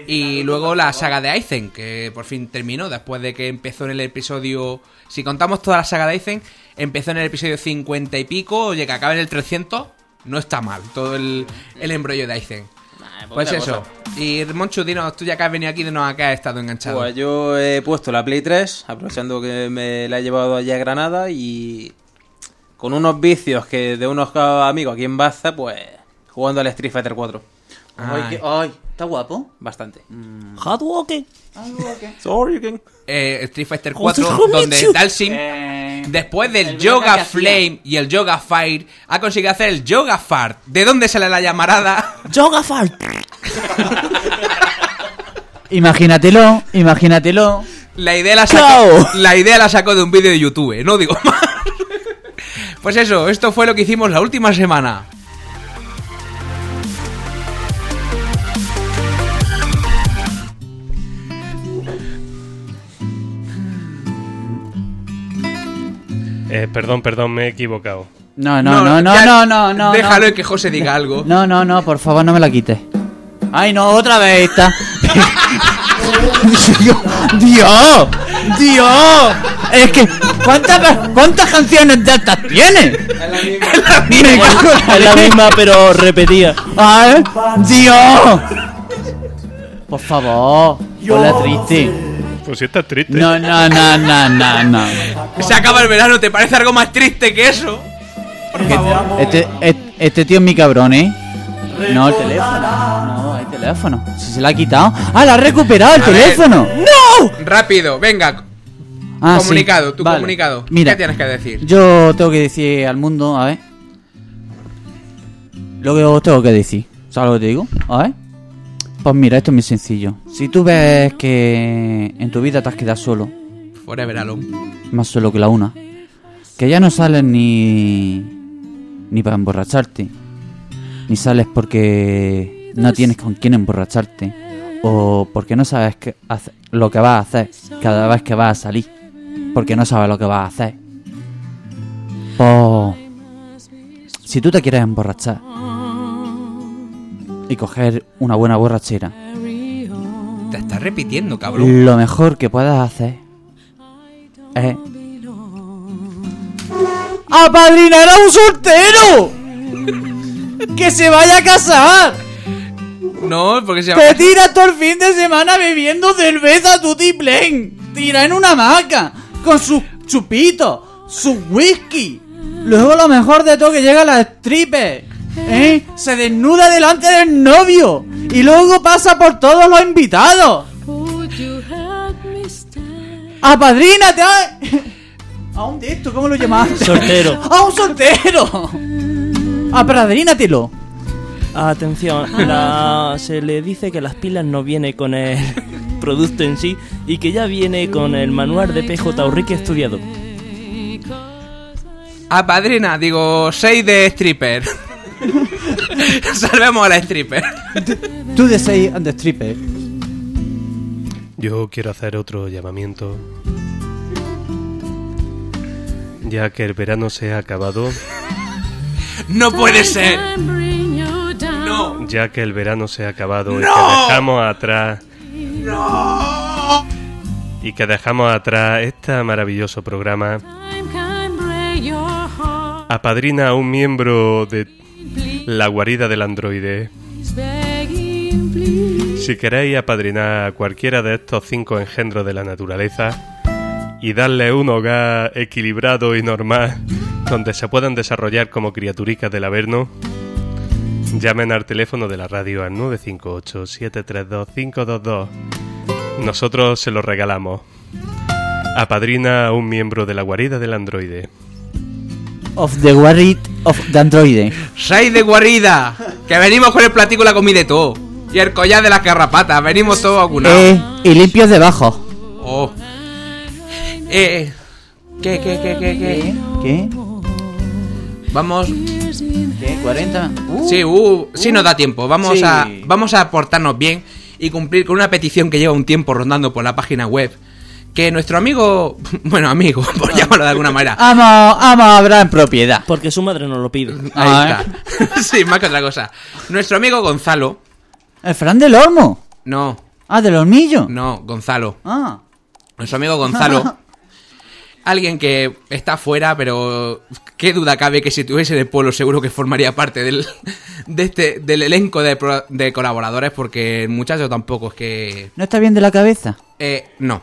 Y luego la saga de Aizen, que por fin terminó después de que empezó en el episodio. Si contamos toda la saga de Aizen, empezó en el episodio 50 y pico, oye, que acaba en el 300. No está mal todo el, el embrollo de Aizen. Pues poquita eso. Y Monchu, dinos, tú ya que has venido aquí, dinos a qué has estado enganchado. Pues yo he puesto la Play 3, aprovechando que me la he llevado allá a Granada y con unos vicios que de unos amigos aquí en Baza, pues jugando al Street Fighter 4. Ay. qué- ay, ¿está guapo? Bastante. Hadouken. Sorry, King. Eh, Street Fighter Joder, 4, Joder, donde. Dalsim Eh, Después del El Yoga. Flame y el Yoga Fire, ha conseguido hacer el Yoga Fart. ¿De dónde sale la llamarada? Yoga Fart. Imagínatelo, imagínatelo. La idea la sacó, la idea la sacó de un vídeo de YouTube, no digo más. Pues eso, esto fue lo que hicimos la última semana. Eh, perdón, perdón, me he equivocado. No, no, no, no, no, no, no. Déjalo no. que José diga algo. No, no, no, por favor, no me la quites. Ay, no, otra vez esta. Dios, Dios, Dios. Es que, ¿cuántas, cuántas canciones de estas cago en la Es la misma, pero repetida. Ay, Dios. Por favor, ponla triste. Pues si estás triste. No, no, no, no, no, no. Se acaba el verano, ¿te parece algo más triste que eso? Este, este, este tío es mi cabrón, ¿eh? No, el teléfono. No, el teléfono. Si se la ha quitado. ¡Ah, la ha recuperado el A ver. teléfono! ¡No! Rápido, venga. Ah, sí. comunicado, tu Vale. comunicado. Mira, ¿Qué tienes que decir? yo tengo que decir al mundo, a ver. Lo que os tengo que decir. ¿Sabes lo que te digo? A ver. Pues mira, esto es muy sencillo. Si tú ves que en tu vida te has quedado solo, Forever Alone. más solo que la una, que ya no sales ni. ni para emborracharte, ni sales porque no tienes con quién emborracharte, o porque no sabes qué hace- lo que vas a hacer cada vez que vas a salir, porque no sabes lo que vas a hacer. Pues. si tú te quieres emborrachar y coger una buena borrachera, Te estás repitiendo, cabrón. lo mejor que puedas hacer es apadrinar a un soltero que se vaya a casar. No, porque se Te tiras todo el fin de semana bebiendo cerveza tutiplén. Tira en una hamaca con sus chupitos, su whisky. Luego lo mejor de todo que llega a la stripper. ¿Eh? Se desnuda delante del novio. Y luego pasa por todos los invitados. ¡Apadrínate! ¡A ¿A un de esto? ¿Cómo lo llamas? Soltero. ¡A un soltero! ¡Apadrínatelo! Atención, la- se le dice que las pilas no viene con el producto en sí y que ya viene con el manual de PJ Urrique estudiado. A padrina, digo, 6 de stripper. Salvemos a la stripper. Tú de 6 and the stripper. Yo quiero hacer otro llamamiento. Ya que el verano se ha acabado, No puede ser. No. ya que el verano se ha acabado y que dejamos atrás y que dejamos atrás este maravilloso programa, apadrina a un miembro de la guarida del androide. Si queréis apadrinar a cualquiera de estos cinco engendros de la naturaleza y darle un hogar equilibrado y normal donde se puedan desarrollar como criaturicas del Averno, llamen al teléfono de la radio al 958-732-522. Nosotros se lo regalamos. Apadrina a un miembro de la guarida del androide. Of the Warrit of the Android. 6 de guarida. Que venimos con el platico y la comida y todo. Y el collar de las garrapatas. Venimos todos vacunados. Eh, y limpios debajo. Oh. Eh. ¿Qué, qué, qué, qué, qué? ¿Qué? Vamos. ¿Qué? ¿40? Sí, uh, sí nos da tiempo. Vamos Sí. a vamos a portarnos bien y cumplir con una petición que lleva un tiempo rondando por la página web. Que nuestro amigo, bueno, amigo, por llamarlo de alguna manera. Vamos, vamos a hablar en propiedad. Porque su madre no lo pide. Ahí Ah, está. sí, más que otra cosa. Nuestro amigo Gonzalo. ¿El Fran del Olmo? No, Ah, del Hormillo. no, Gonzalo. Ah. Nuestro amigo Gonzalo. alguien que está fuera, pero qué duda cabe que si estuviese en el pueblo seguro que formaría parte del, de este, del elenco de, pro- de colaboradores porque el muchacho tampoco es que... ¿No está bien de la cabeza? Eh, no.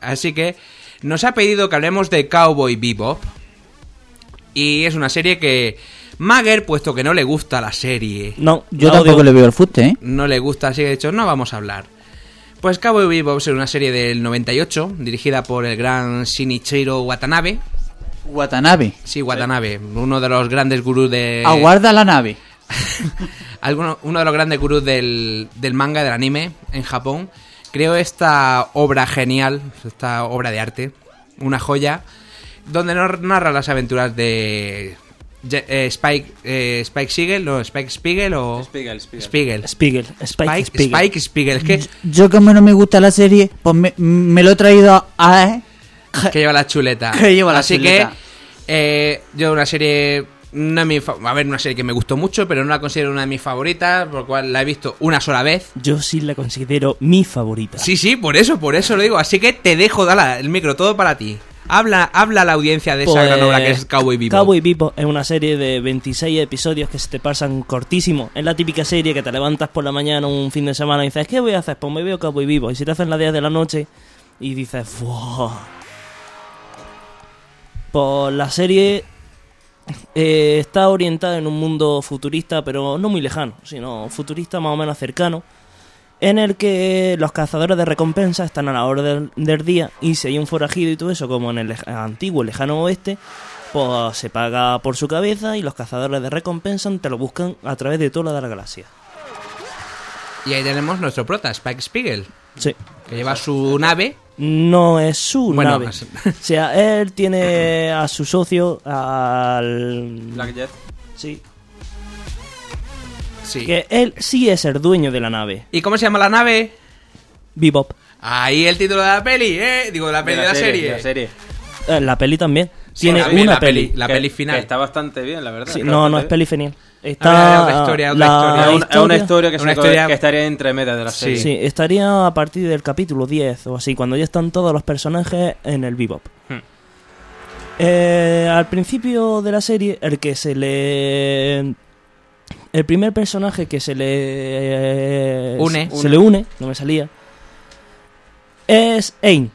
Así que nos ha pedido que hablemos de Cowboy Bebop. Y es una serie que Mager, puesto que no le gusta la serie, No, Yo la tampoco le veo el fuste, ¿eh? no le gusta, así que de hecho no vamos a hablar. Pues Cowboy Bebop es una serie del 98, dirigida por el gran Shinichiro Watanabe. Watanabe. Sí, Watanabe, uno de los grandes gurús de... Aguarda la nave. alguno- uno de los grandes gurús del, del manga, del anime, en Japón, creó esta obra genial, esta obra de arte, una joya, donde nos narra las aventuras de eh, Spike, eh, Spike Spiegel, no, Spike Spiegel o... Spiegel, Spiegel. Spiegel. Spiegel, Spike, Spike, Spiegel. Spike Spiegel, es que, Yo como no me gusta la serie, pues me, me lo he traído a... ¿eh? que lleva la chuleta. Que lleva la Así chuleta. que eh, yo una serie... No es mi fa- a ver, una serie que me gustó mucho, pero no la considero una de mis favoritas, por lo cual la he visto una sola vez. Yo sí la considero mi favorita. Sí, sí, por eso, por eso lo digo. Así que te dejo, dala el micro, todo para ti. Habla, habla a la audiencia de esa Pues, gran obra que es Cowboy Bebop. Cowboy Bebop es una serie de 26 episodios que se te pasan cortísimo. Es la típica serie que te levantas por la mañana un fin de semana y dices, ¿qué voy a hacer? Pues me veo Cowboy Bebop. Y si te hacen las 10 de la noche y dices, ¡wow! Pues la serie eh, está orientada en un mundo futurista, pero no muy lejano, sino futurista más o menos cercano, en el que los cazadores de recompensa están a la hora del, del día y si hay un forajido y todo eso, como en el lej- antiguo lejano oeste, pues se paga por su cabeza y los cazadores de recompensa te lo buscan a través de toda la galaxia. Y ahí tenemos nuestro prota, Spike Spiegel, Sí. que lleva su nave. No es su Bueno, nave. es- O sea, él tiene a su socio, al... Blackjet. Sí. Sí. Que él sí es el dueño de la nave. ¿Y cómo se llama la nave? Bebop. Ahí el título de la peli, ¿eh? Digo, de la peli de la, serie. de la serie. Eh, la peli también. Tiene una la peli. La Que- peli que final. está bastante bien, la verdad. Sí, no, no es peli final. Está otra historia, otra la historia. bien. Es una- historia que, Una historia- que estaría entre medias de la Sí. serie. Sí, estaría a partir del capítulo 10 o así, cuando ya están todos los personajes en el bebop. Hmm. Eh, al principio de la serie, el que se le... El primer personaje que se le... Une. Se le une, no me salía. Es Ain,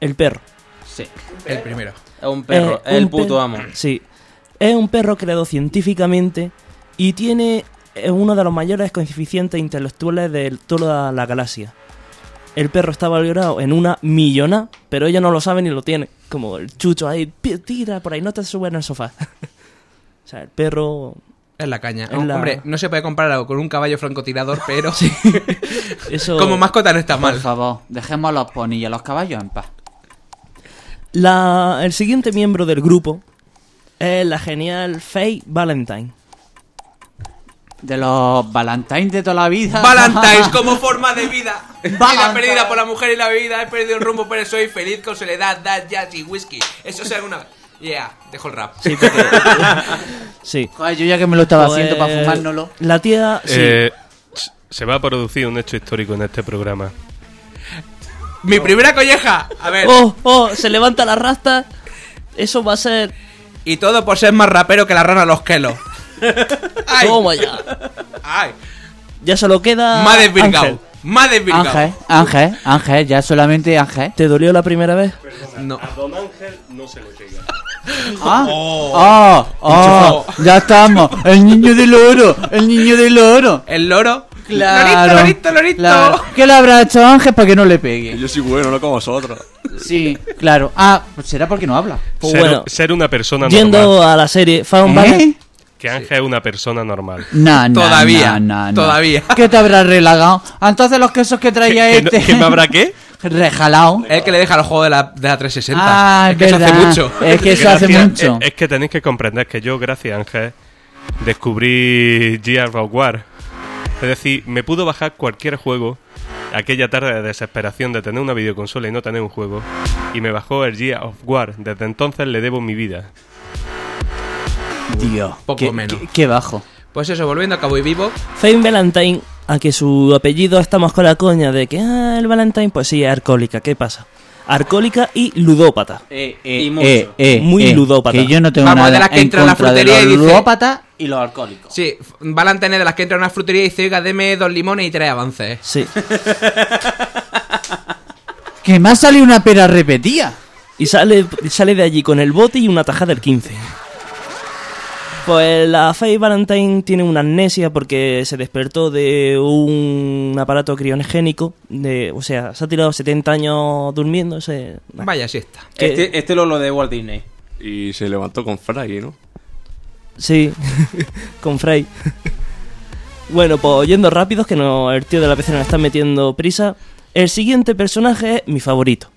el perro. Sí. El primero. Es un perro, Eh, es el un puto amo. Sí. Es un perro creado científicamente y tiene es uno de los mayores coeficientes intelectuales de toda la galaxia. El perro está valorado en una millona, pero ella no lo sabe ni lo tiene. Como el chucho ahí, "Pi- tira por ahí, no te subes en el sofá. o sea, el perro... Es la caña. Es la- Hombre, no se puede comparar con un caballo francotirador, pero Eso... como mascota no está Por mal. favor, dejemos a los ponis y a los caballos en paz. La, el siguiente miembro del grupo es la genial Faye Valentine. De los Valentines de toda la vida. Valentine's como forma de vida. Vida perdida por la mujer y la vida. He perdido el rumbo, pero soy feliz con soledad, dad, jazz y whisky. Eso es alguna vez. Yeah, dejo el rap. Sí, porque- sí. Joder, yo ya que me lo estaba Pues, haciendo para fumárnoslo. La tía... sí. Eh, se va a producir un hecho histórico en este programa. Mi primera colleja. A ver. ¡Oh, oh! Se levanta la rasta. Eso va a ser... Y todo por ser más rapero que la rana los kelos. Ay, Toma ya. ay. Ya solo queda... Más desvirgado. Más desvirgado. Ángel, Ángel, Ángel, ya solamente Ángel. ¿Te dolió la primera vez? No. Don Ángel no se le pega. Ah, Oh. oh, oh, ya estamos. El niño del oro, el niño del oro. El loro. Claro. Lorito, lorito, lorito. claro. ¿Qué le habrá hecho Ángel para que no le pegue? Yo soy bueno, no como vosotros. Sí, claro. Ah, pues será porque no habla. Pues ser, bueno, ser una persona yendo normal. a la serie Found. ¿Eh? Que Ángel es una persona normal. No, no, Todavía, no, no, no. todavía. ¿Qué te habrá relagado? Entonces los quesos que traía ¿Que, que no- este. que me habrá qué? Rejalado. El que le deja los juegos de la, de la 360. Ah, es que eso hace verdad. mucho. Es que eso hace mucho. Es, es que tenéis que comprender que yo, gracias a Ángel, descubrí Gears of War. Es decir, me pudo bajar cualquier juego aquella tarde de desesperación de tener una videoconsola y no tener un juego. Y me bajó el Gears of War. Desde entonces le debo mi vida. Dios. Poco qué, menos. Qué, qué bajo. Pues eso, volviendo a Cabo y Vivo. Faye Valentine, a que su apellido estamos con la coña de que ah, el Valentine, pues sí, es alcohólica. ¿Qué pasa? Alcohólica y ludópata. Eh, Y mucho. Muy ludópata. Que yo no tengo Vamos, nada de las que en entra en la frutería y dice- ludópatas y los alcohólicos. Sí, van a tener de las que entran a una frutería y dice, oiga, deme dos limones y tres avances. Sí. Que ha salido una pera repetida. Y sale, sale de allí con el bote y una tajada del 15. Pues la Faye Valentine tiene una amnesia porque se despertó de un aparato crionogénico. De, o sea, se ha tirado 70 años durmiendo. Ese, Vaya siesta. Este, este lo lo de Walt Disney. Y se levantó con Fry, ¿no? Sí, con Frey. bueno, pues yendo rápidos, que no, el tío de la PC nos está metiendo prisa. El siguiente personaje es mi favorito.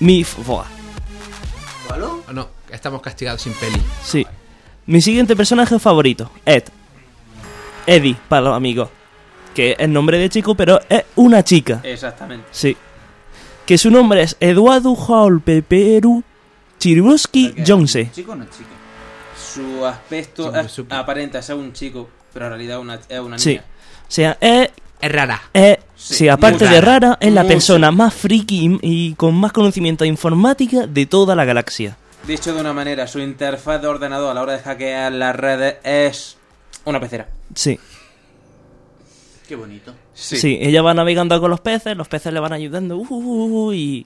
Mi... f- buah, Oh, no, estamos castigados sin peli. Sí. Mi siguiente personaje favorito, Ed. Eddie, para los amigos. Que es nombre de chico, pero es una chica. Exactamente. Sí. Que su nombre es Eduardo Hall Peperu Chiruski Jonse. Chico o no chico. Su aspecto es- supe. aparenta ser un chico, pero en realidad una- es una niña. Sí. O sea, es Es rara. Es, Sí, sí, aparte de rara. es la persona más friki y, con más conocimiento de informática de toda la galaxia. Dicho de una manera, su interfaz de ordenador a la hora de hackear las redes es una pecera. Sí. Qué bonito. sí, ella va navegando con los peces, los peces le van ayudando uh, uh, uh, y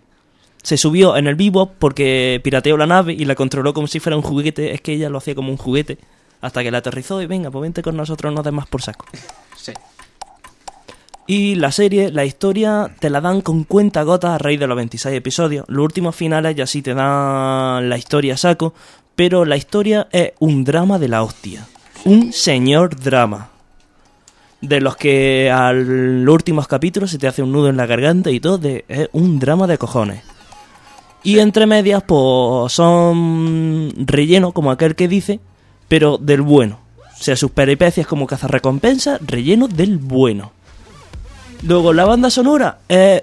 se subió en el vivo porque pirateó la nave y la controló como si fuera un juguete. Es que ella lo hacía como un juguete hasta que la aterrizó y venga, pues vente con nosotros, no des más por saco. Sí. Y la serie, la historia, te la dan con cuenta gota a raíz de los 26 episodios. Los últimos finales ya sí te dan la historia a saco, pero la historia es un drama de la hostia. Un señor drama. De los que al últimos capítulos se te hace un nudo en la garganta y todo, de, es un drama de cojones. Y entre medias, pues son relleno, como aquel que dice, pero del bueno. O sea, sus peripecias como cazarrecompensa, relleno del bueno. Luego, la banda sonora es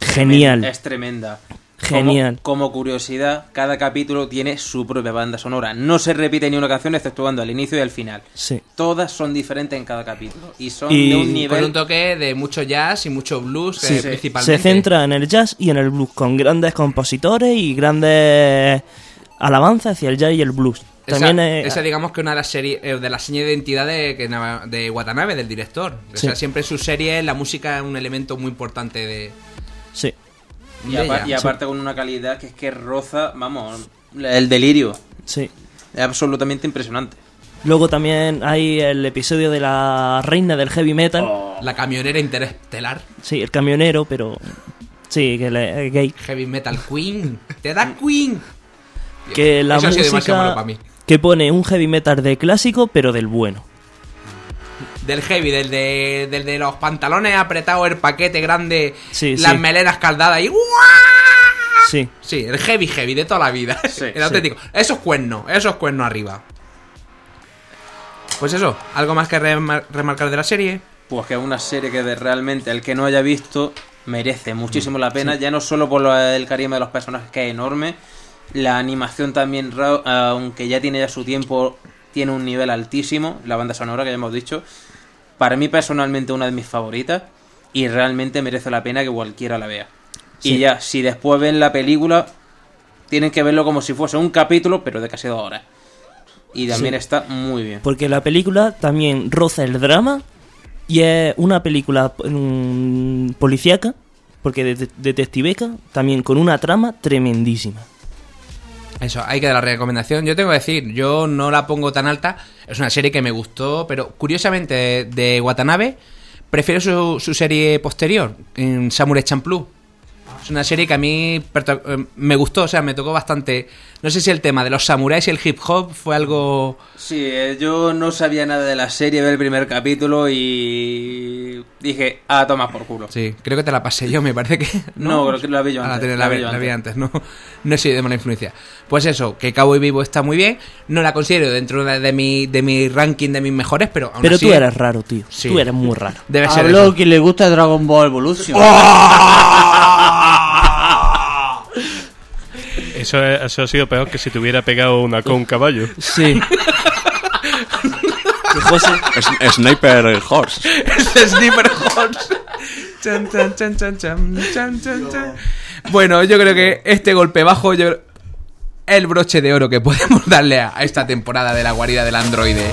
genial. Es tremenda. Genial. Como, como curiosidad, cada capítulo tiene su propia banda sonora. No se repite ni una canción exceptuando al inicio y al final. Sí. Todas son diferentes en cada capítulo. Y son Y de un Con nivel... un toque de mucho jazz y mucho blues, Sí, eh, se- principalmente. Se centra en el jazz y en el blues, con grandes compositores y grandes alabanzas hacia el jazz y el blues. Esa, También es- esa, digamos que una de las series eh, de la señas de identidad de, de Watanabe, del director. O sea, siempre en sus series la música es un elemento muy importante de, Sí. Y, aparte con una calidad que es que roza, vamos, el delirio. Sí. Es absolutamente impresionante. Luego también hay el episodio de la reina del heavy metal. La camionera interestelar. Sí, el camionero, pero... Sí, que le- es gay. Heavy Metal Queen. ¡Te da Queen! Que la música... para mí. Que pone un heavy metal de clásico, pero del bueno. Del heavy, del de, del de los pantalones apretados, el paquete grande, Sí, las sí. melenas caldadas y ¡guau! Sí. Sí, el heavy heavy de toda la vida. el auténtico. Esos cuernos, esos cuernos arriba. Pues eso, ¿algo más que remar- remarcar de la serie? Pues que es una serie que de realmente el que no haya visto merece muchísimo la pena, ya no solo por lo- el carisma de los personajes que es enorme, la animación también, aunque ya tiene ya su tiempo, tiene un nivel altísimo, la banda sonora que ya hemos dicho, para mí personalmente una de mis favoritas y realmente merece la pena que cualquiera la vea. Y ya, si después ven la película, tienen que verlo como si fuese un capítulo, pero de casi dos horas. Y también Sí. está muy bien. Porque la película también roza el drama y es una película mm, policíaca, porque de, detectiveca, también con una trama tremendísima. Eso, hay que dar la recomendación. Yo tengo que decir, yo no la pongo tan alta. Es una serie que me gustó, pero curiosamente de, Watanabe prefiero su, su serie posterior, en Samurai Champloo. Es una serie que a mí eh, me gustó, o sea, me tocó bastante. No sé si el tema de los samuráis y el hip hop fue algo. Sí, eh, yo no sabía nada de la serie, ver el primer capítulo y dije, ah, toma por culo. Sí, creo que te la pasé yo, me parece que. No, creo que la vi yo Ah, la antes, la la, vi vi, yo la vi antes. no, no he sido de mala influencia. Pues eso, que Cowboy Vivo está muy bien. No la considero dentro de, de mi, de mi ranking de mis mejores, pero aún Pero así tú eres raro, tío. Sí. Tú eres muy raro. Debe ser Habló que le gusta Dragon Ball Evolution. Eso, es- eso ha sido peor que si te hubiera pegado una con un caballo. Sí. José, Es- Sniper Horse. Sniper Horse. Chan, chan, chan, chan, chan, chan, chan, chan. Bueno, yo creo que este golpe bajo yo, es el broche de oro que podemos darle a, a esta temporada de la guarida del androide.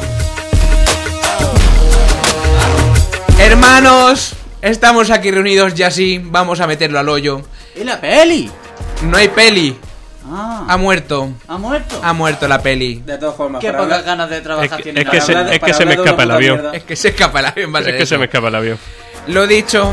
Hermanos, estamos aquí reunidos ya sí, vamos a meterlo al hoyo. ¿Y la peli? No hay peli, Ah, ha muerto, ¿ha muerto? ha muerto la peli. De todas formas, Qué pocas hablar- ganas de trabajar Es que- tiene es que se- es que se me escapa el avión. mierda. Es que se escapa el avión, Es que se eso. me escapa el avión. Lo dicho,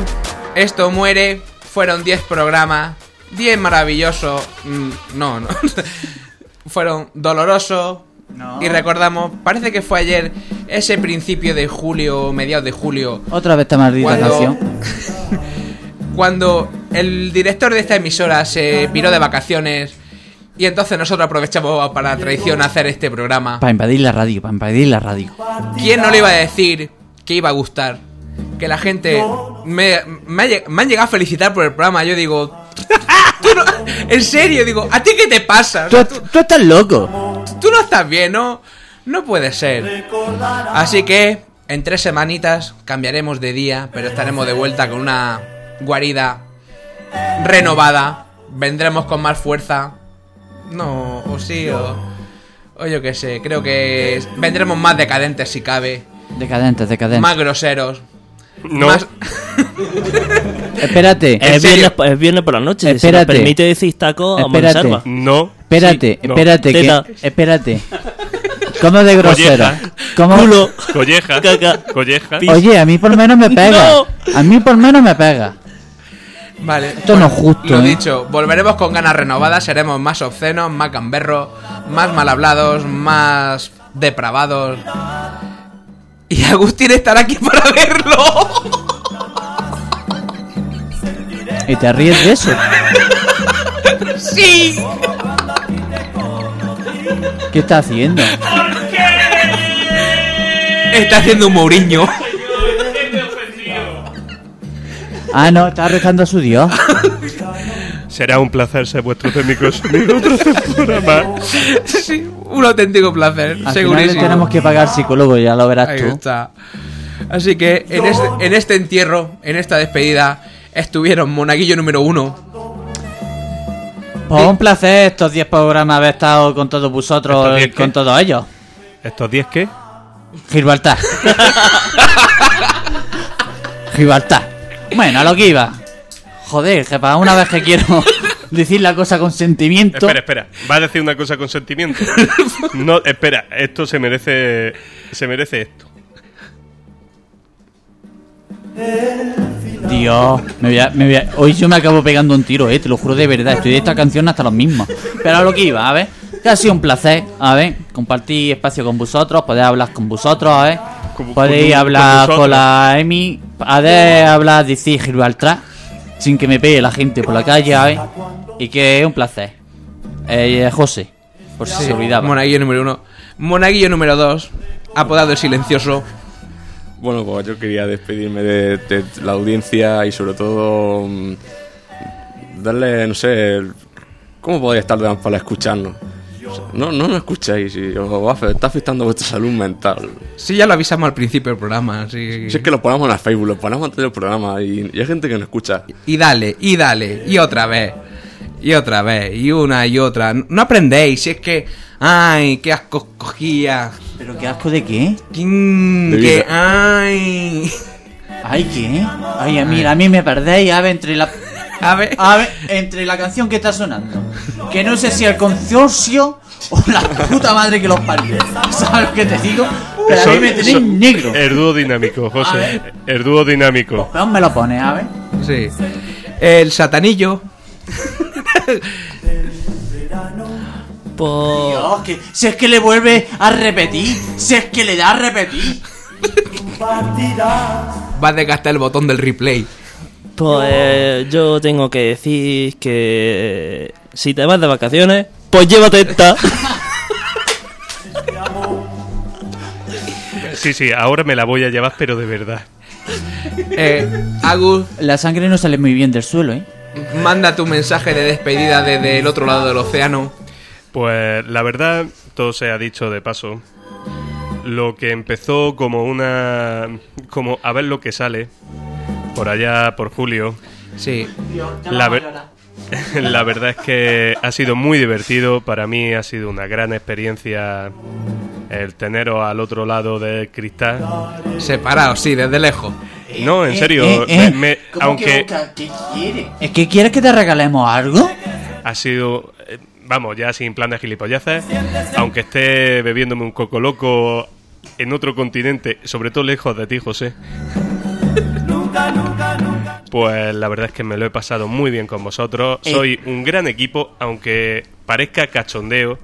esto muere. Fueron 10 programas. 10 maravillosos. mm, No, no. Fueron dolorosos. No. Y recordamos, parece que fue ayer, ese principio de julio, mediados de julio, Otra vez esta maldita Cuando- canción. cuando el director de esta emisora se piró de vacaciones. Y entonces nosotros aprovechamos para la tradición hacer este programa. Para invadir la radio, para invadir la radio. ¿Quién no le iba a decir que iba a gustar? Que la gente me, me han llegado a felicitar por el programa. Yo digo, tú no- en serio, digo, ¿a ti qué te pasa? Tú estás loco. tú no estás bien, ¿no? No puede ser. Así que en tres semanitas cambiaremos de día, pero estaremos de vuelta con una guarida renovada. Vendremos con más fuerza. No, o sí, o, o yo qué sé. Creo que vendremos más decadentes si cabe. Decadentes, decadentes. Más groseros. No, Más... Espérate. ¿En es viernes, es viernes por la noche. Si nos Espérate. permite decir taco a Espérate. mansalva. no. Espérate, Sí, no. espérate, que, espérate. ¿Cómo de grosero? Colleja. ¿Cómo? Culo. Colleja. Caca. Colleja. Oye, a mí por menos me pega. No. A mí por menos me pega. Vale. Esto no es justo, Lo ¿eh? dicho, volveremos con ganas renovadas, seremos más obscenos, más gamberros, más mal hablados, más depravados. Y Agustín estará aquí para verlo. ¿Y te ríes de eso? ¡Sí! ¿Qué está haciendo? Está haciendo un Mourinho. Ah, no, está rezando a su Dios. Será un placer ser vuestro técnico de sonido otra temporada más. Sí, un auténtico placer, Al final le segurísimo. tenemos que pagar psicólogo, ya lo verás Ahí tú. está. Así que en este, en este entierro, en esta despedida, estuvieron Monaguillo número uno, Pues un placer estos 10 programas haber estado con todos vosotros, ¿Estos 10 y con qué? todos ellos. ¿Estos 10 qué? Gibraltar. Gibraltar. Bueno, a lo que iba. Joder, que para una vez que quiero decir la cosa con sentimiento. Espera, espera. ¿Va a decir una cosa con sentimiento? No, espera. Esto se merece... Se merece esto. Dios, me voy a- me voy a- hoy yo me acabo pegando un tiro, eh, te lo juro de verdad. Estoy de esta canción hasta los mismos. Pero a lo que iba, a ver. Que ha sido un placer, a ver, compartir espacio con vosotros, poder hablar con vosotros, a ver. Podéis con- hablar con la Emi, poder hablar, decir Gibraltar, sin que me pegue la gente por la calle. Y que es un placer. Eh, José, por si se olvidaba. Monaguillo número uno. Monaguillo número dos. Apodado el silencioso. Bueno, pues yo quería despedirme de, de la audiencia y sobre todo mm, darle, no sé, ¿cómo podría estar de más para escucharnos? No, no nos escucháis y os va a afe- está afectando vuestra salud mental. Sí, ya lo avisamos al principio del programa. sí. Si es que lo ponemos en el Facebook, lo ponemos antes del programa y, y hay gente que no escucha. Y dale, y dale, y otra vez. Y otra vez, y una y otra. No aprendéis, si es que. Ay, qué asco cogía. ¿Pero qué asco de qué? Mm, De que. vida. Ay. Ay, ¿qué? Ay, mira, a mí me perdéis, a ver, entre la... A ver. A ver, entre la canción que está sonando, que no sé si el consorcio o la puta madre que los parió. ¿Sabes lo que te digo? Pero a mí Son- me tenéis son- negro. El dúo dinámico, José. El dúo dinámico. Pero me lo pones, a ver. Sí. El satanillo. Pues, Dios, que si es que le vuelve a repetir, si es que le da a repetir. Va a desgastar el botón del replay. Pues yo tengo que decir que si te vas de vacaciones, pues llévate esta. Sí, sí, ahora me la voy a llevar, pero de verdad. Eh, Agus, La sangre no sale muy bien del suelo, ¿eh? manda tu mensaje de despedida desde el otro lado del océano. Pues la verdad, todo se ha dicho de paso. Lo que empezó como una. como a ver lo que sale. Por allá, por julio. Sí. La, ver- la verdad es que ha sido muy divertido. Para mí ha sido una gran experiencia el teneros al otro lado del cristal. Separados, sí, desde lejos. No, en Eh, serio, eh, eh. me- ¿Cómo aunque que busca? ¿Qué quiere? ¿Es que quieres que te regalemos algo? ha sido, vamos, ya sin plan de gilipolleces, aunque esté bebiéndome un coco loco en otro continente, sobre todo lejos de ti, José. Pues la verdad es que me lo he pasado muy bien con vosotros. Eh. Soy un gran equipo, aunque parezca cachondeo.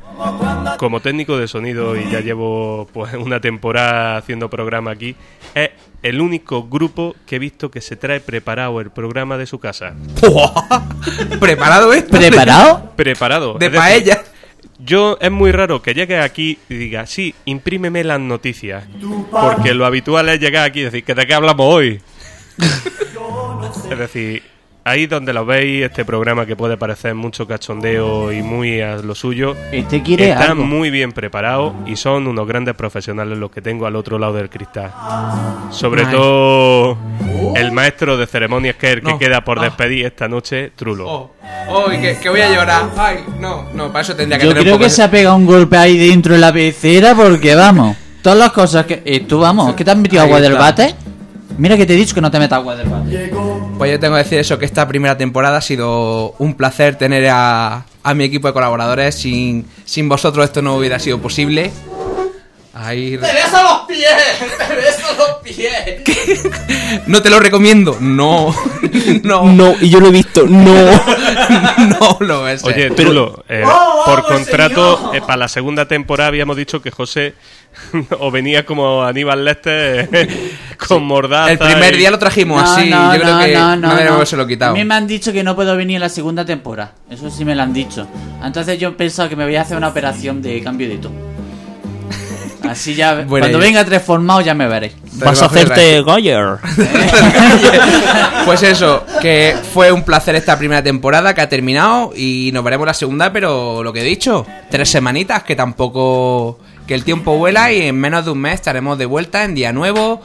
Como técnico de sonido y ya llevo pues una temporada haciendo programa aquí, es el único grupo que he visto que se trae preparado el programa de su casa. ¿Preparado esto? ¿Preparado? Preparado. De Es decir, paella. yo es muy raro que llegue aquí y diga, sí, imprímeme las noticias. Porque lo habitual es llegar aquí y decir, ¿que ¿de qué hablamos hoy? es decir, ahí donde lo veis, este programa que puede parecer mucho cachondeo y muy a lo suyo, Este quiere están algo. muy bien preparados y son unos grandes profesionales los que tengo al otro lado del cristal. Sobre todo el maestro de ceremonias que es el que No. queda por Ah. despedir esta noche, Trulo. Oh, oh, que, que voy a llorar. Ay, no, no, para eso tendría que Yo tener creo un poco que de- se ha pegado un golpe ahí dentro de la pecera porque vamos. Todas las cosas que. eh, tú vamos, ¿que te has metido Ahí agua del bate? Mira que te he dicho que no te metas agua del bate. Pues yo tengo que decir eso, que esta primera temporada ha sido un placer tener a, a mi equipo de colaboradores. Sin, sin vosotros esto no hubiera sido posible. Ahí... beso los pies! ¡Te beso los pies! No te lo recomiendo. No. No. No, y yo lo he visto, no. no lo es. Oye, Trulo, eh, ¡Oh, por contrato, eh, para la segunda temporada habíamos dicho que José o venía como Aníbal Lester con mordaza. El primer y- día lo trajimos No, así. no, yo creo no, que no, no, haberse lo quitado. A mí me han dicho que no puedo venir en la segunda temporada. Eso sí me lo han dicho. Entonces yo he pensado que me voy a hacer una operación de cambio de tono. Así ya. Cuando venga transformado ya me veréis. Vas a hacerte Goyer. Pues eso, que fue un placer esta primera temporada que ha terminado y nos veremos la segunda, pero lo que he dicho, tres semanitas que tampoco que el tiempo vuela y en menos de un mes estaremos de vuelta en día nuevo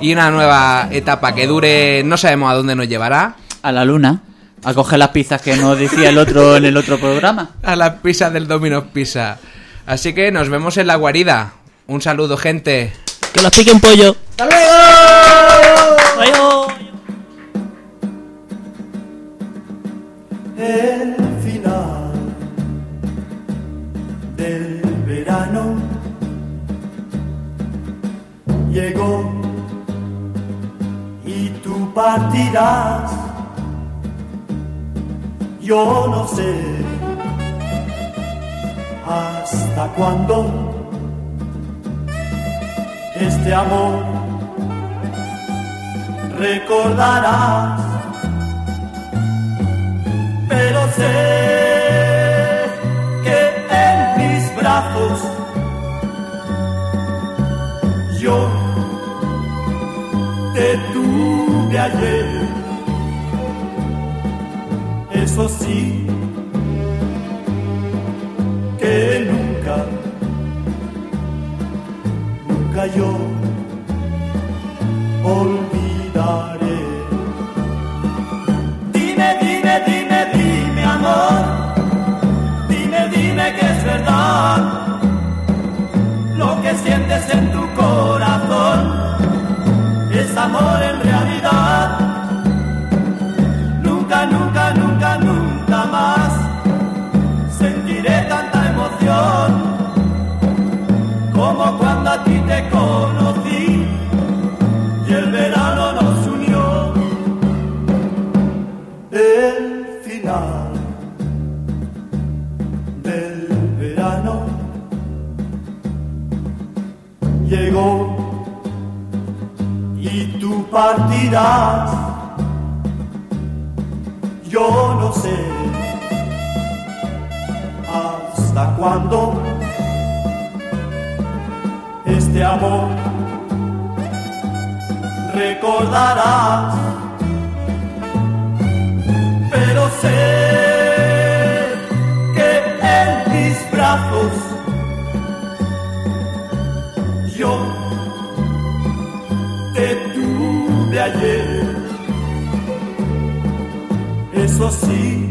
y una nueva etapa que dure, no sabemos a dónde nos llevará. A la luna. A coger las pizzas que nos decía el otro en el otro programa. A las pizzas del Domino's Pizza. Así que nos vemos en la guarida. Un saludo, gente. Que las piquen pollo. ¡Hasta luego! Adiós. Llegó y tú partirás. Yo no sé hasta cuándo este amor recordarás, pero sé que en mis brazos yo te tuve ayer. Eso sí, que nunca, nunca yo olvidaré. Dime, dime, dime, dime, amor. Dime, dime que es verdad lo que sientes en tu corazón. Amor en realidad. Yo no sé hasta cuándo este amor recordarás, pero sé tuve ayer. Eso sí,